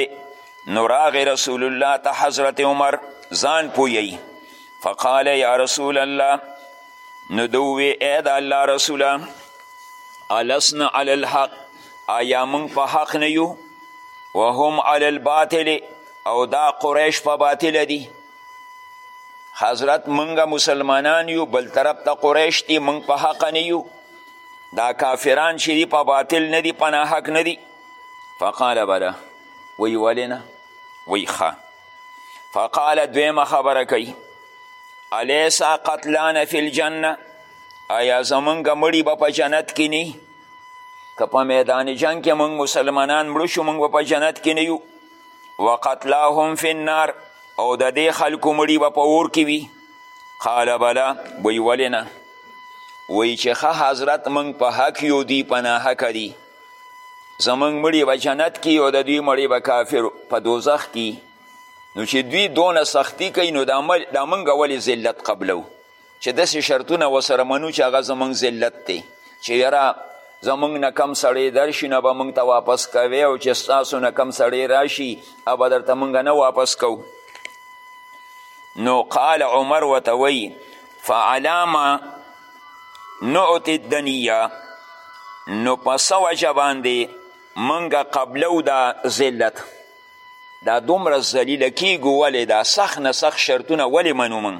Speaker 1: نو راغی رسول الله ته حضرت عمر ځان پویی فقال یا رسول الله نو ده ووی ای د الله رسوله السنا علی الحق آیا موږ په حق نه یو وهم علی الباطل او دا قریش په باطل دي حضرت موږ مسلمانان یو بل طرف ته قریش دي موږ په حق نه یو دا کافران چې دي په باطل نه دي په ناحق نه دي فقال بله وی ولې نه وی ښه فقال دویمه خبره کوي الیسا قتلان فی الجنه آیا زمونږ مړي به په جنت کې نی که په میدان جنگ کې مونږ مسلمانان مړو شو مونږ به په جنت کې نه یو وقتلاهم فی النار او د دې خلکو مړي به په اور کې وي قال بلا وی ولې نه وی چې ښه حضرت مونږ په حق یو دوی په ناحقه دي زمونږ مړي به جنت کې او د دوی مړي به کافر په دوزخ کې نو چې دوی دونه سختی کوي نو دا موږ ولې ذلت قبلو چې داسې شرطونه ورسره منو چې هغه زموږ ذلت دی چې یاره زمونږ نه کم سړی درشي نه به مونږ ته واپس کوي او چې ستاسو نه کم سړی راشي او به درته مونږ نه واپس کو نو قال عمر ورته وایي فعلامه نعطي الدنیه نو په څه وجه باندې مونږ قبلو دا ذلت دا دومره ذلیله کیږو ولې دا سخت نه سخت شرطونه ولې منو موږ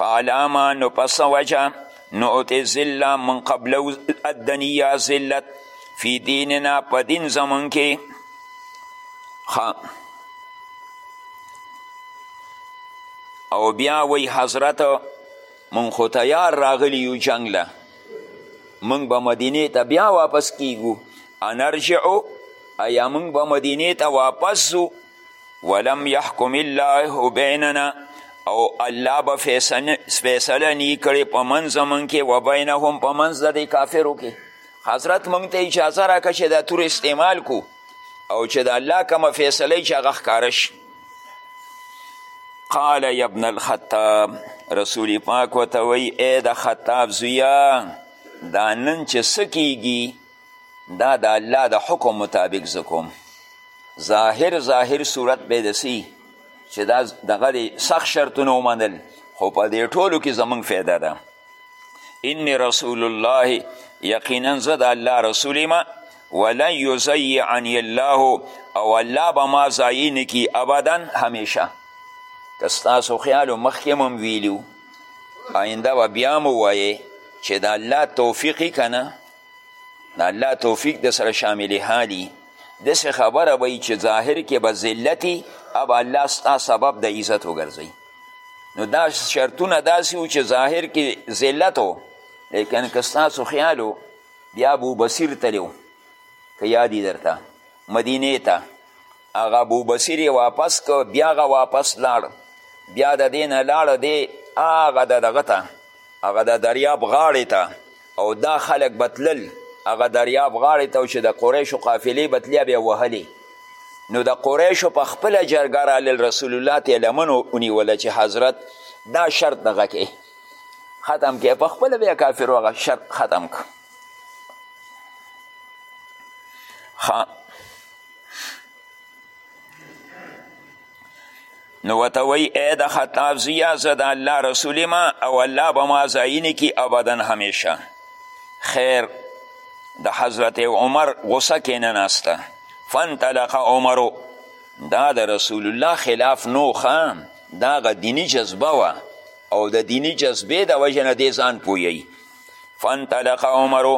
Speaker 1: فعلامه نو پس وجه نعطي ذله من قبل الدنیا ذلت فی دیننا په دین زمون کې او بیا وی حضرت مونږ خو تیار راغلی یو جنګ له موږ به مدینې ته بیا واپس کیږو انرجعو ایا موږ به مدینې ته واپس ځو ولم یحکم الله بیننا او الله به فیصله نی کړې په منځ زمونږ کې و بینهم په منځ د دې کافرو کې حضرت موږ ته اجازه راکړه چې دا تور استعمال کو او چې د الله کومه فیصله چې هغه ښکاره شي قال یا ابن الخطاب رسول پاک وته وی ای د خطاب زویا دا نن چې څه کیږي دا د الله د حکم مطابق زه کوم ظاهر ظاهر صورت به د سی چې دا دغه سخت شرطونه ومنل خو په دې ټولو کې زمونږ فایده ده انی رسول الله یقینا زه د الله رسول یم ولن یضیعنی الله او الله به ما ضایع نه کي ابدا همیشه که ستاسو خیال و مخکې هم ویلي آینده به بیا هم ووایې چې د الله توفیق که نه د الله توفیق د سره شامل حالي داسې خبره وایي چې ظاهر کې به ذلتي اب الله ستا سبب د عزت وګرځوي نو دا شرطونه داسې وو چې ظاهر کې ذلت و لیکن که ستاسو خیال و بیا ابو بصیر تلی و که یادي درته مدینې ته هغه ابو بصیر یې واپس که بیا هغه واپس لاړ بیا د دې نه لاړه دی هغه د دغه ته هغه د دریاب غاړې ته او دا خلک به تلل هغه دریاب غاړې ته چې د قریشو قافلې به تلیا بیا وهلې نو د قریشو په خپله جرګه رالل رسول الله ته یې لمن ونیوله چې حضرت دا شرط دغه کې ختم کې په خپله بیا کافرو هغه شرط ختم که ښه نو ورته وایي ای د خطاب زیه زه د الله رسول یم او الله به ما ضایع نه کړي ابدا همیشه خیر د حضرت عمر غصه کې نه ناسته فانطلق عمرو دا د رسول الله خلاف نو ښه دا غ دیني جذبه وه او د دیني جذبې د وجې نه دې ځان پوهیي فانطلق عمرو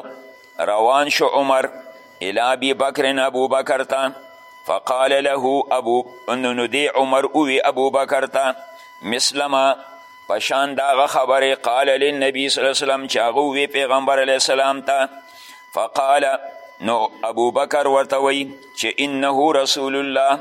Speaker 1: روان شو عمر الى ابي بکر ابو بکر ته فقال له ابو نو دی عمر اوی ابو بکر ته مثلما پشان داغه خبره قال للنبي صلی الله علیه وسلم چې هغه وی پیغمبر علیه السلام ته فقال نو ابو بکر ورته وی چې انه رسول الله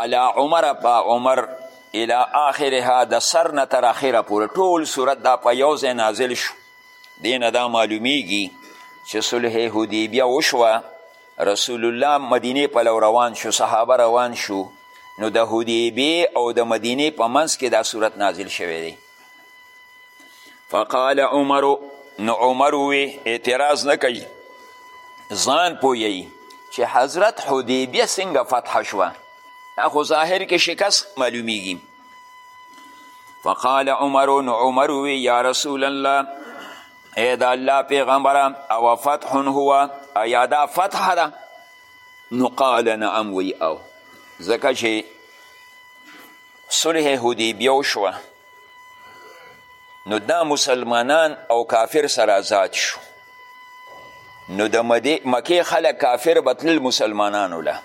Speaker 1: علی عمر په عمر الى آخرها د سر نه تر اخره پورې ټول صورت دا په یو ځای نازل شو دې نه دا معلومیږي چې صلح حدیبیه وشوه رسول الله مدینه په لو روان شو صحابه روان شو نو د حدیبیه او د مدینه په منځ کې دا صورت نازل شوی دی فقال عمر نو عمر وی اعتراض نه کوي ځان پوهیي چې حضرت حدیبیه څنګه فتح شوه دا خو ظاهر کې شکست معلومیږي فقال عمر نو عمر وی یا رسول الله ای د الله پیغمبره او فتح هو ایا دا فتح ده نو قال نعم وی او ځکه چې صلح حدیبیه وشوه نو دا مسلمانان او کافر سره آزاد شو نو د مکې خلک کافر به تلل مسلمانانو له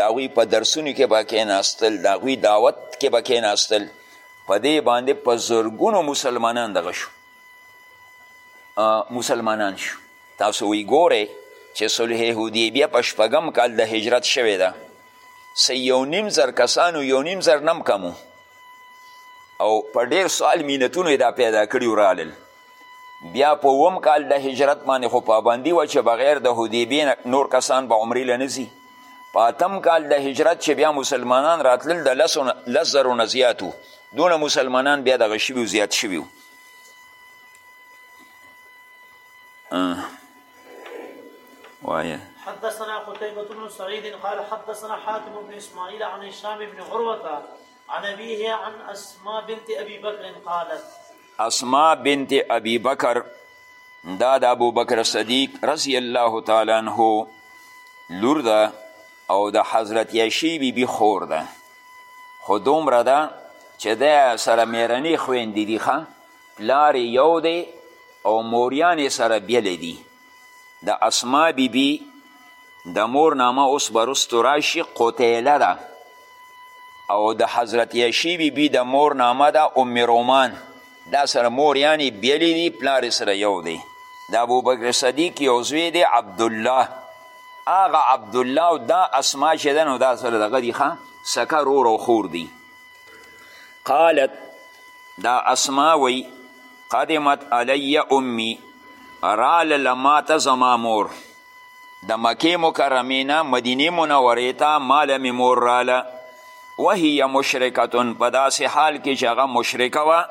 Speaker 1: د هغوی په درسونو کې به کېناستل د هغوی دعوت کې به کېناستل په دې باندې په زرګونو مسلمانان دغه شو مسلمانان شو تاسو وی ګورئ چې صلح حدیبیه په شپږم کال د هجرت شوې ده سه یو نیم زر کسانو یو نیم زر نم کمو او په ډیر سوال مینتونو دا پیدا کړي ورالل بیا په وم کال د هجرت باندې خو پابندي وه چې بغیر د حدیبې نور کسان به عمرې له نځي په اتم کال د هجرت چې بیا مسلمانان راتلل د لس زرو نه زیات وو دونه مسلمانان بیا دغه شوي زیات شوي وو وايه
Speaker 2: حدثنا قتيبة بن سعيد قال حدثنا حاتم بن اسماعيل عن هشام بن عروة عن ابيه عن اسماء بنت ابي بكر قالت
Speaker 1: اسماء بنت ابي بكر دا د ابو بکر صدیق رضی الله تعالی عنه لور ده او د حضرت عایشې بیبي خور ده خو دومره ده چې د سره میرنې خویندې دي ښه پلار یو دی او موریان یې سره بیل دي د اسما بی بی د مور نامه اوس به رستو راشي قتیله ده او د حضرت یشی بی بی د مور نامه ده ام رومان دا سره مور یعنی بیلی دی پلار سره یو دی د ابوبکر صدیق یو زوی دی عبدالله هغه عبدالله او دا اسما چې ده نو دا سره دغه دي ښه سکه رور او خور دی قالت دا اسما وی قدمت علی امی رال لمات زما مور د مکه مکرمه نه مدینه منوره ته مال می مور راله وهي مشرکتون په داسې حال کې چې هغه مشرکه وه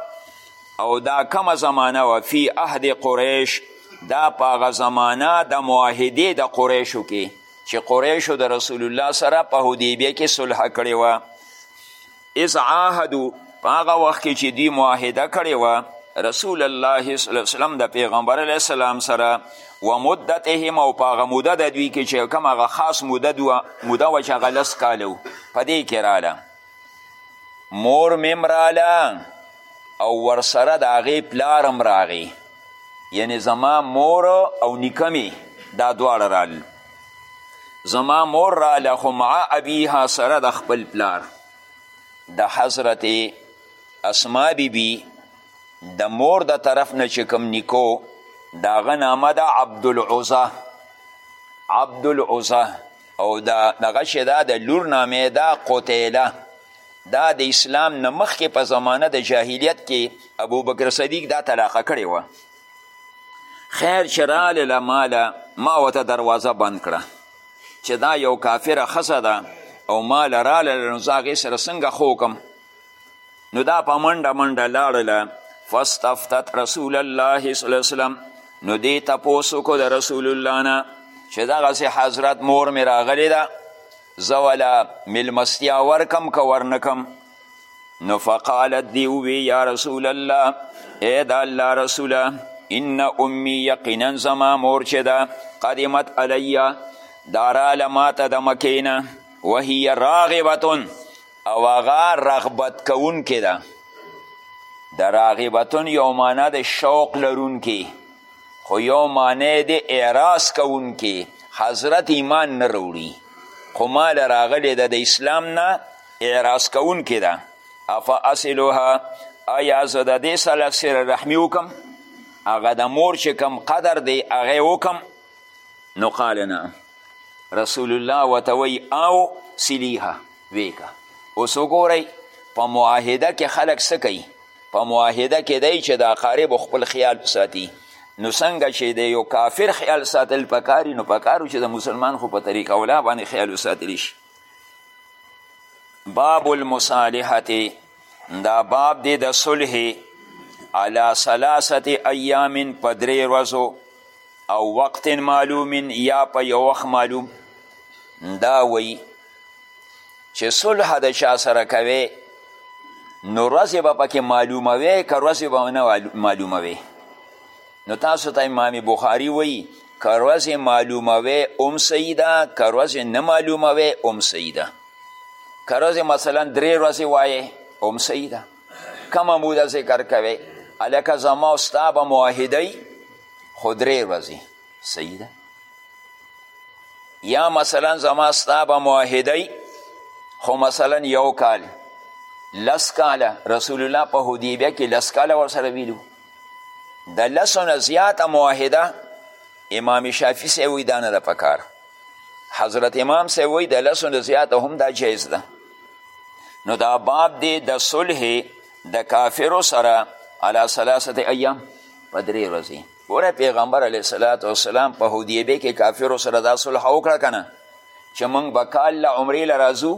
Speaker 1: او دا کمه زمانه وه فی عهد قریش دا په هغه زمانه د معاهدې د قریشو کې چې قریشو د رسول الله سره په حدیبیه کې صلح کړې وه اذ عاهدو په هغه وخت کې چې دوی معاهده کړې وه رسول الله صلی الله علیه وسلم د پیغمبر علیه السلام سره و مدتهم او په هغه موده د دوی کې چې کوم هغه خاص موده موده وه چې هغه لس کاله په دې کې راله مور مې هم راله او ورسره د هغې پلار هم راغی یعنې زما مور او نیکه مې دا دواړه رال زما مور راله خو مع ابیها سره د خپل پلار د حضرت اسما بی بی د مور د طرف نه چې کوم نیکو د هغه نامه ده عبدالعزه عبدالعزه او دا دغه چې دا د لور نامه دا قتیله دا د اسلام نه مخکې په زمانه د جاهلیت کې ابوبکر صدیق دا طلاقه کړې وه خیر چې رالله ماله ما ورته دروازه بند کړه چې دا یو کافره ښځه ده او ماله راله نو زه هغې سره څنګه خوکم نو دا په منډه منډه لاړله فاستفتت رسول الله صلی الله علیه وسلم نو دې تپوس وکړو د رسول الله نه چې دغسې حضرت مور مې راغلې ده زه وله میلمستیا ورکم که ورنکم نو فقالت دی وی یا رسول الله ای د الله رسوله ان امی یقینا زما مور چې ده قدمت علی داراله ماته د مکې نه وهی راغبتون او هغه رغبت کوونکې ده د راغبتون یو معنا د شوق لرونکې خو یو معنی دی اعراض کوونکې حضرت ایمان نه روړي خو ما له راغلې ده د اسلام نه اعراض کوونکې ده افا اصلها آیا زه د دې سره سره رحمي وکم هغه د مور چې کم قدر دی هغه وکم نو قال نه رسول الله ورته وایي او سلیها وی که اوس وګورئ په معاهده کې خلک څه کوي په معاهده کې دی چې د اقاربو خپل خیال ساتي نو څنګه چې د یو کافر خیال ساتل پکاري نو پکارو چې د مسلمان خو په طریقه اولا باندې خیال وساتلی شي باب المصالحت دا باب دی د صلح علی ثلاثه ایام په درې ورځو او وقت معلوم یا په یو وخت معلوم دا وی چې صلح د چا سره کوې نو ورځې به پکې معلوموې که ورځې به نه معلوموې نو تاسو ته امام بخاري وایي که ورځې معلوموې هم صحیح ده که ورځې نه معلوموې هم صحیح ده که ورځې مثلا درې ورځې وایې هم صحیح ده کمه موده ذکر کوې هلکه زما او ستا به معاهده خو درې ورځې صحیح ده یا مثلا زما ستا به معاهدی خو مثلا یو کال لس کاله رسول الله په حدیبیه کې لس کاله ورسره ویلو د لسو نه زیاته معاهده امام شافعي صاحب وایي دا نه ده پکار حضرت امام صاحب وایي د لسو نه زیاته هم دا جایز ده نو دا باب دی د صلح د کافرو سره علی ثلاثه ایام په درې ورځې ګوره پیغمبر علیه صلات وسلام په حدیبه کې کافرو سره دا صلح وکړه که نه چې موږ به کال له عمرې له راځو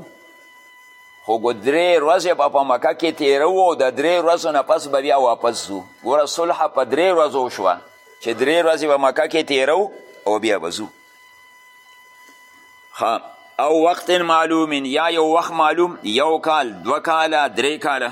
Speaker 1: خو درې ورځې به په مکه کې تیروو او د درې ورځو نه پس به بیا واپس ځو ګوره صلح په درې ورځو شوه چې درې ورځې به مکه کې تیرو او بیا به ځو او وقت معلوم یا یو وخت معلوم یو کال دو کاله درې کاله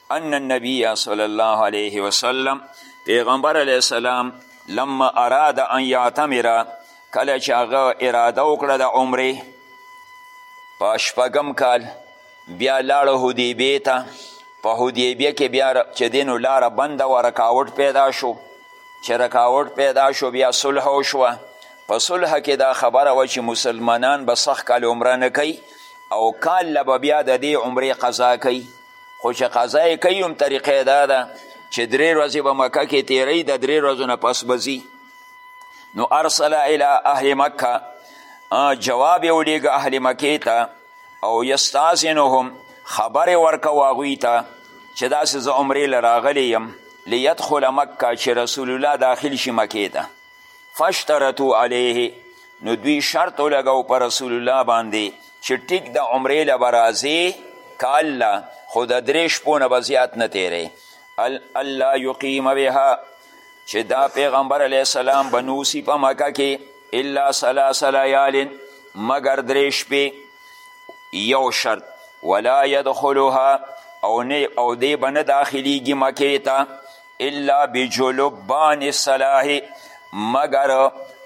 Speaker 1: ان النبی صلی الله علیه وسلم پیغمبر علیه السلام لما اراد ان یعتمر کله چې هغه اراده وکړه د عمرې په شپږم کال بیا لاړه حدیبې ته په حدیبیه کې بیا چې دی نو لاره بنده وه رکاوټ پیدا شو چې رکاوټ پیدا شو بیا صلح وشوه په صلح کې دا خبره وه چې مسلمانان به سخت کال عمره نه کوي او کال له به بیا د دې عمرې قضا کوي خو چې قضا یې کوي هم طریقه یې دا ده چې درې ورځې به مکه کې تیروي د درې ورځو نه پس به ځي نو ارسل الی اهل مکه جواب یې ولیږه اهل مکې ته او یستاذنهم خبرې ورکوه هغوی ته چې داسې زه عمرې له راغلی یم لیدخل مکه چې رسول الله داخل شي مکې ته فاشترطو علیه نو دوی شرط ولګو په رسول الله باندې چې ټیک د عمرې له به راځې کال له خو د درې شپو نه به زیات نه تیرې الله یقیم بها چې دا پیغمبر علیه السلام به نوسي په مکه کې الا ثلاث لیال مګر درې شپې یو شرط ولا یدخلها او نه او دی به نه داخلیږي مکې ته الا بجلبان السلاح مګر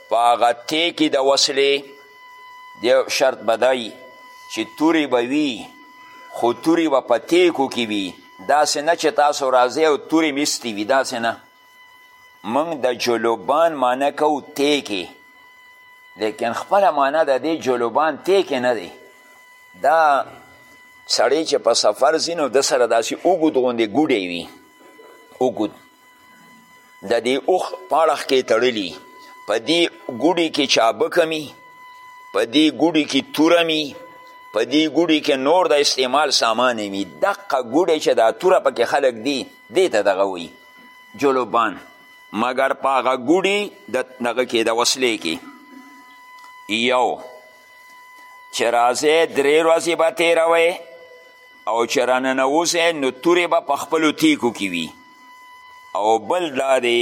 Speaker 1: په هغه تیکې د وسلې د شرط به دا چې تورې به وي خو تورې به په تیکو کې وي داسې نه چې تاسو راځئ او تورې میستې وي داسې نه موږ د جلوبان معنی کوو تیکې لیکن خپله معنی د دې جلوبان تیکې نه دی دا سړی چې په سفر ځي نو د سره داسې اوږد غوندې ګوډی وي اوږد د دې اوښ پړخ کې تړلي په دې ګوډي کې چابکه مي په دې ګوډي کې توره مي په دې ګوډي کې نور د استعمال سامان مي دقه ګوډی چې دا توره پکې خلک دي دې ته دغه وایي جلوبان مګر په هغه ګوډي د دغه کې د وسلې کې یو چې راځی درې ورځې به تېروئ او چې راننوځی نو تورې به په خپلو تیکو کې وي او بل دا دی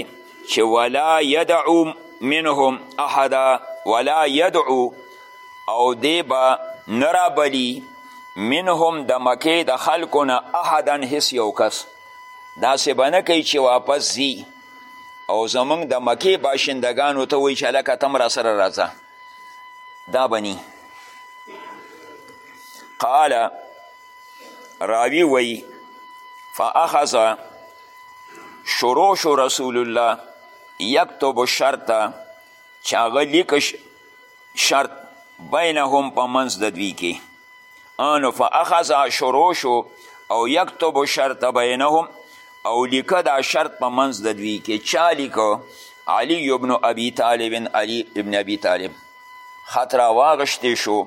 Speaker 1: چې ولا یدعو منهم احدا ولا یدعو او دی به نه رابلي منهم د مکې د خلکو نه احدا هیڅ یو کس داسې به نه کوي چې واپس ځي او زمونږ د مکې باشندګانو ته وایي چې هلکه ته هم راسره راځه دا بنی قال راوی وی فاخذ شروش رسول الله یکتب الشرط چې هغه لیک شرط بینهم په منځ د دوی کې انو فاخذ شروع شو او یکتب شرط بینهم او لیکه دا شرط په منځ د دوی کې چا لیکه علی ابن ابي طالب علی ابن ابي طالب خط را واغشتی شو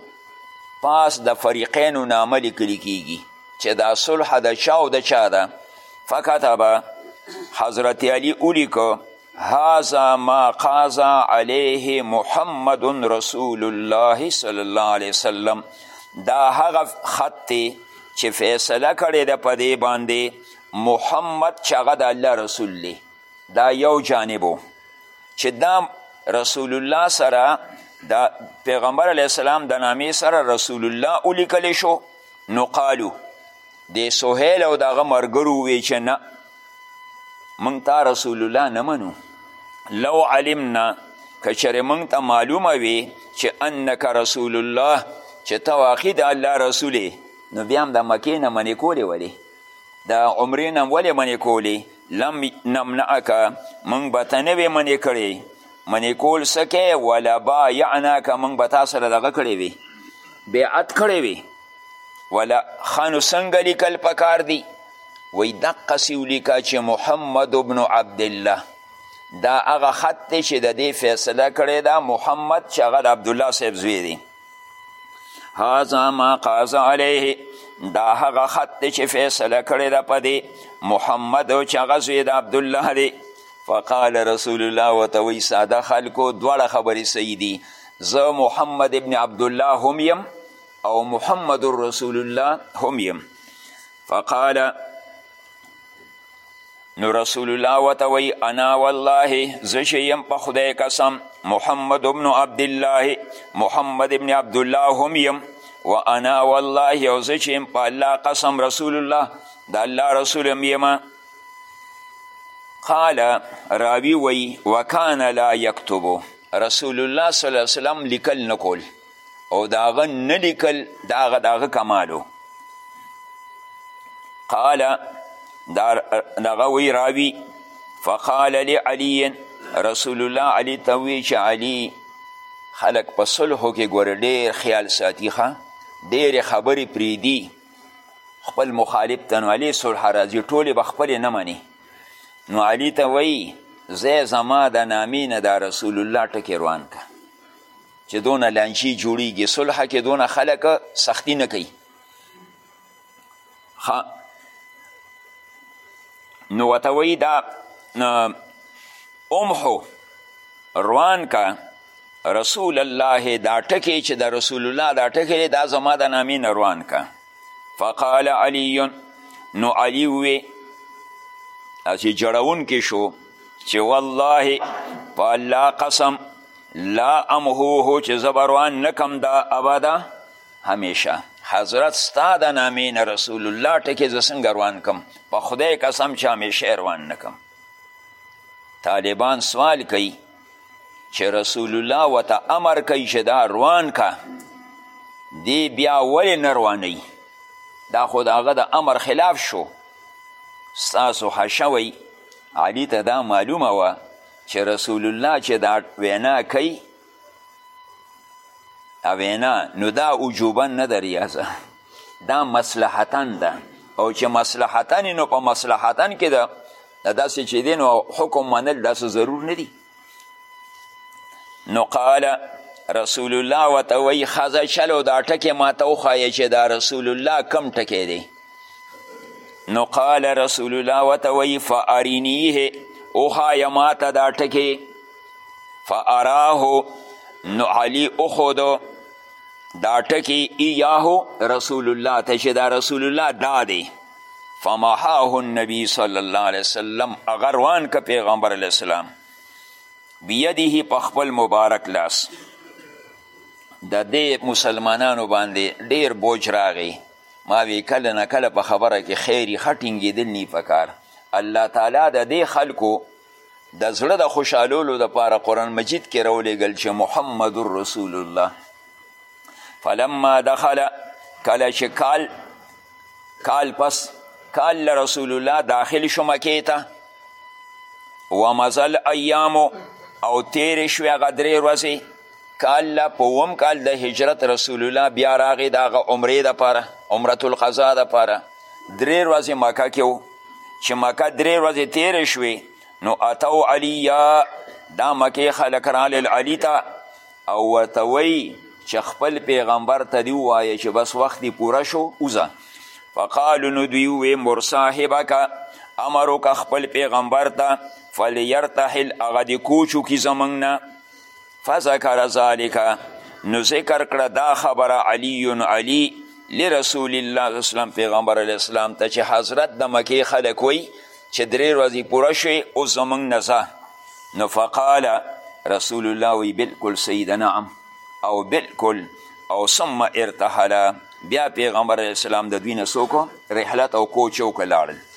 Speaker 1: پاس د فریقینو نامه لیکل کیږي چې دا صلح د چا او د چا ده فکتبه حضرت علی ولیکه هذا ما قاز علیه محمد رسول الله صلی الله علیه وسلم دا هغه خط دی چې فیصله کړې ده په دې باندې محمد چې هغه د الله رسول دی دا یو جانب چې دا رسول الله سره دا پیغمبر علیه السلام د نامې سره رسول الله ولیکل شو نو قالو د سهیل او دغه مرګرو وی چې نه مونږ تا رسول الله نه منو لو علمنا که چېرې مونږ ته معلومه وي چې انک رسول الله چې ته واقعي د الله رسول نو بیا هم د مکې نه منې کولې ولې د عمرې نه ولې منې کولې لم نمنعک مونږ به ته نه وې منې کړې منې کول څه کې ولا بایعناک مونږ به تا سره دغه کړې وي بیعت کړې وي ولا خانو څنګه لیکل پکار دی وی دقسی ولیکه چې محمد ابن عبدالله دا هغه خط دی چې د دې فیصله کړې ده محمد چې هغه د عبدالله صاحب زوی دی هذا ما قاض علیه دا هغه خط دی چې فیصله کړې ده په دې محمد او چې هغه زوی د عبدالله دی فقال رسول الله ورته وایي ساده خلکو دواړه خبرې صحیح دي زه محمد ابن عبدالله هم یم او محمد رسول الله هم یم فقال نو رسول الله وته وی انا والله زه چې یم په خدای قسم محمد ابن عبدالله محمد ابن عبدالله هم یم و انا والله او زه چې یم په الله قسم رسول الله د الله رسول هم یم قال راوی وی وکان لا یکتبو رسول الله صلی الله علیه وسلم لیکل نکول او د هغه نه لیکل د هغه د هغه کمال قال دا دغه وی راوي فقال لعلي رسول الله علي ته وی چې علي خلک په صلحو کې ګوره ډېر خیال ساتي ښه ډېرې خبرې پرېږدي خپل مخالف ته نو علي صلح راځي ټولې به خپلې نه مني نو علي ته وایي زه زما د نامې نه دا رسول الله ټکې روان که چې دونه لانجې جوړیږي صلح کې دونه خلک سختی نه کوي نو ورته وایي دا امحو روان کا رسول الله دا ټکی چې د رسول الله دا ټکی دی دا زما د نامې نه روان کا فقال علی نو علی ووی چې جړونکی شو چې والله په الله قسم لا امهوه چې زه به روان نه کم دا ابدا همیشه حضرت ستا د نامې نه رسول الله ټکې زه څنګه روان کم په خدای قسم چې همیشه روان نه کم طالبان سوال کوي چې رسول الله ورته امر کوي چې دا روان که دی بیا ولې نه روانوي دا خو د هغه د امر خلاف شو ستاسو حشوی علی ته دا معلومه وه چې رسول الله چې دا وینا کوي دا وینا نو دا عجوبا نه ده ریاضه دا مصلحتا ده او چې مصلحتا نو په مصلحتا کې ده دا داسې چې دی نو حکم منل داسې ضرور نه دي نو قال رسول الله ورته وایي ښځه چلو دا ټکی ماته وښایه چې دا رسول الله کم ټکی دی نو قال رسول الله وته وی فارینیه اوخایه ماته دا ټکې فاراه نو علی اخودو دا ټکی ایاه رسول الله ته چې دا رسول الله دا دی فمحاه النبی صلی الله علیه وسلم هغه روان که پیغمبر علیه السلام بیده په خپل مبارک لاس د دې مسلمانانو باندې ډیر بوج راغی ما وی کله نه کله په خبره کې خیری ښه ټینګېدل نی په کار الله تعالی د دې خلکو د زړه د خوشحالولو دپاره قرآن مجید کې راولېږل چې محمد رسول الله فلما دخل کله چې کال کال پس کال له رسول الله داخل شو مکې ته ومزل ایامو او تیرې شوې هغه درې ورځې کال لا په اووم کال د هجرت رسول الله بیا راغی د هغه عمرې دپاره عمرة القضا دپاره درې ورځې مکه کې و چې مکه درې ورځې تېرې شوې نو اتو علیا دا مکې خلک رالل علي ته او ورته وایي چې خپل پیغمبر ته دې ووایه چې بس وخت دې پوره شو وځه فقالو نو دوی ووې مور صاحبکه امر وکړه خپل پیغمبر ته فلیرتحل هغه دې کوچ وکړي زموږ نه فذکر ذالک نو ذکر کړه دا خبره علی علی لرسول الله صلی اسلام پیغمبر علی اسلام ته چې حضرت د مکې خلک وی چې درې ورځې پوره شوې اوس زمونږ نزه نو فقال رسول الله وی بالکل سید نعم او بالکل او ثم ارتحل بیا پیغمبر علی اسلام د دوی نه رحلت او کوچ وکړه لاړل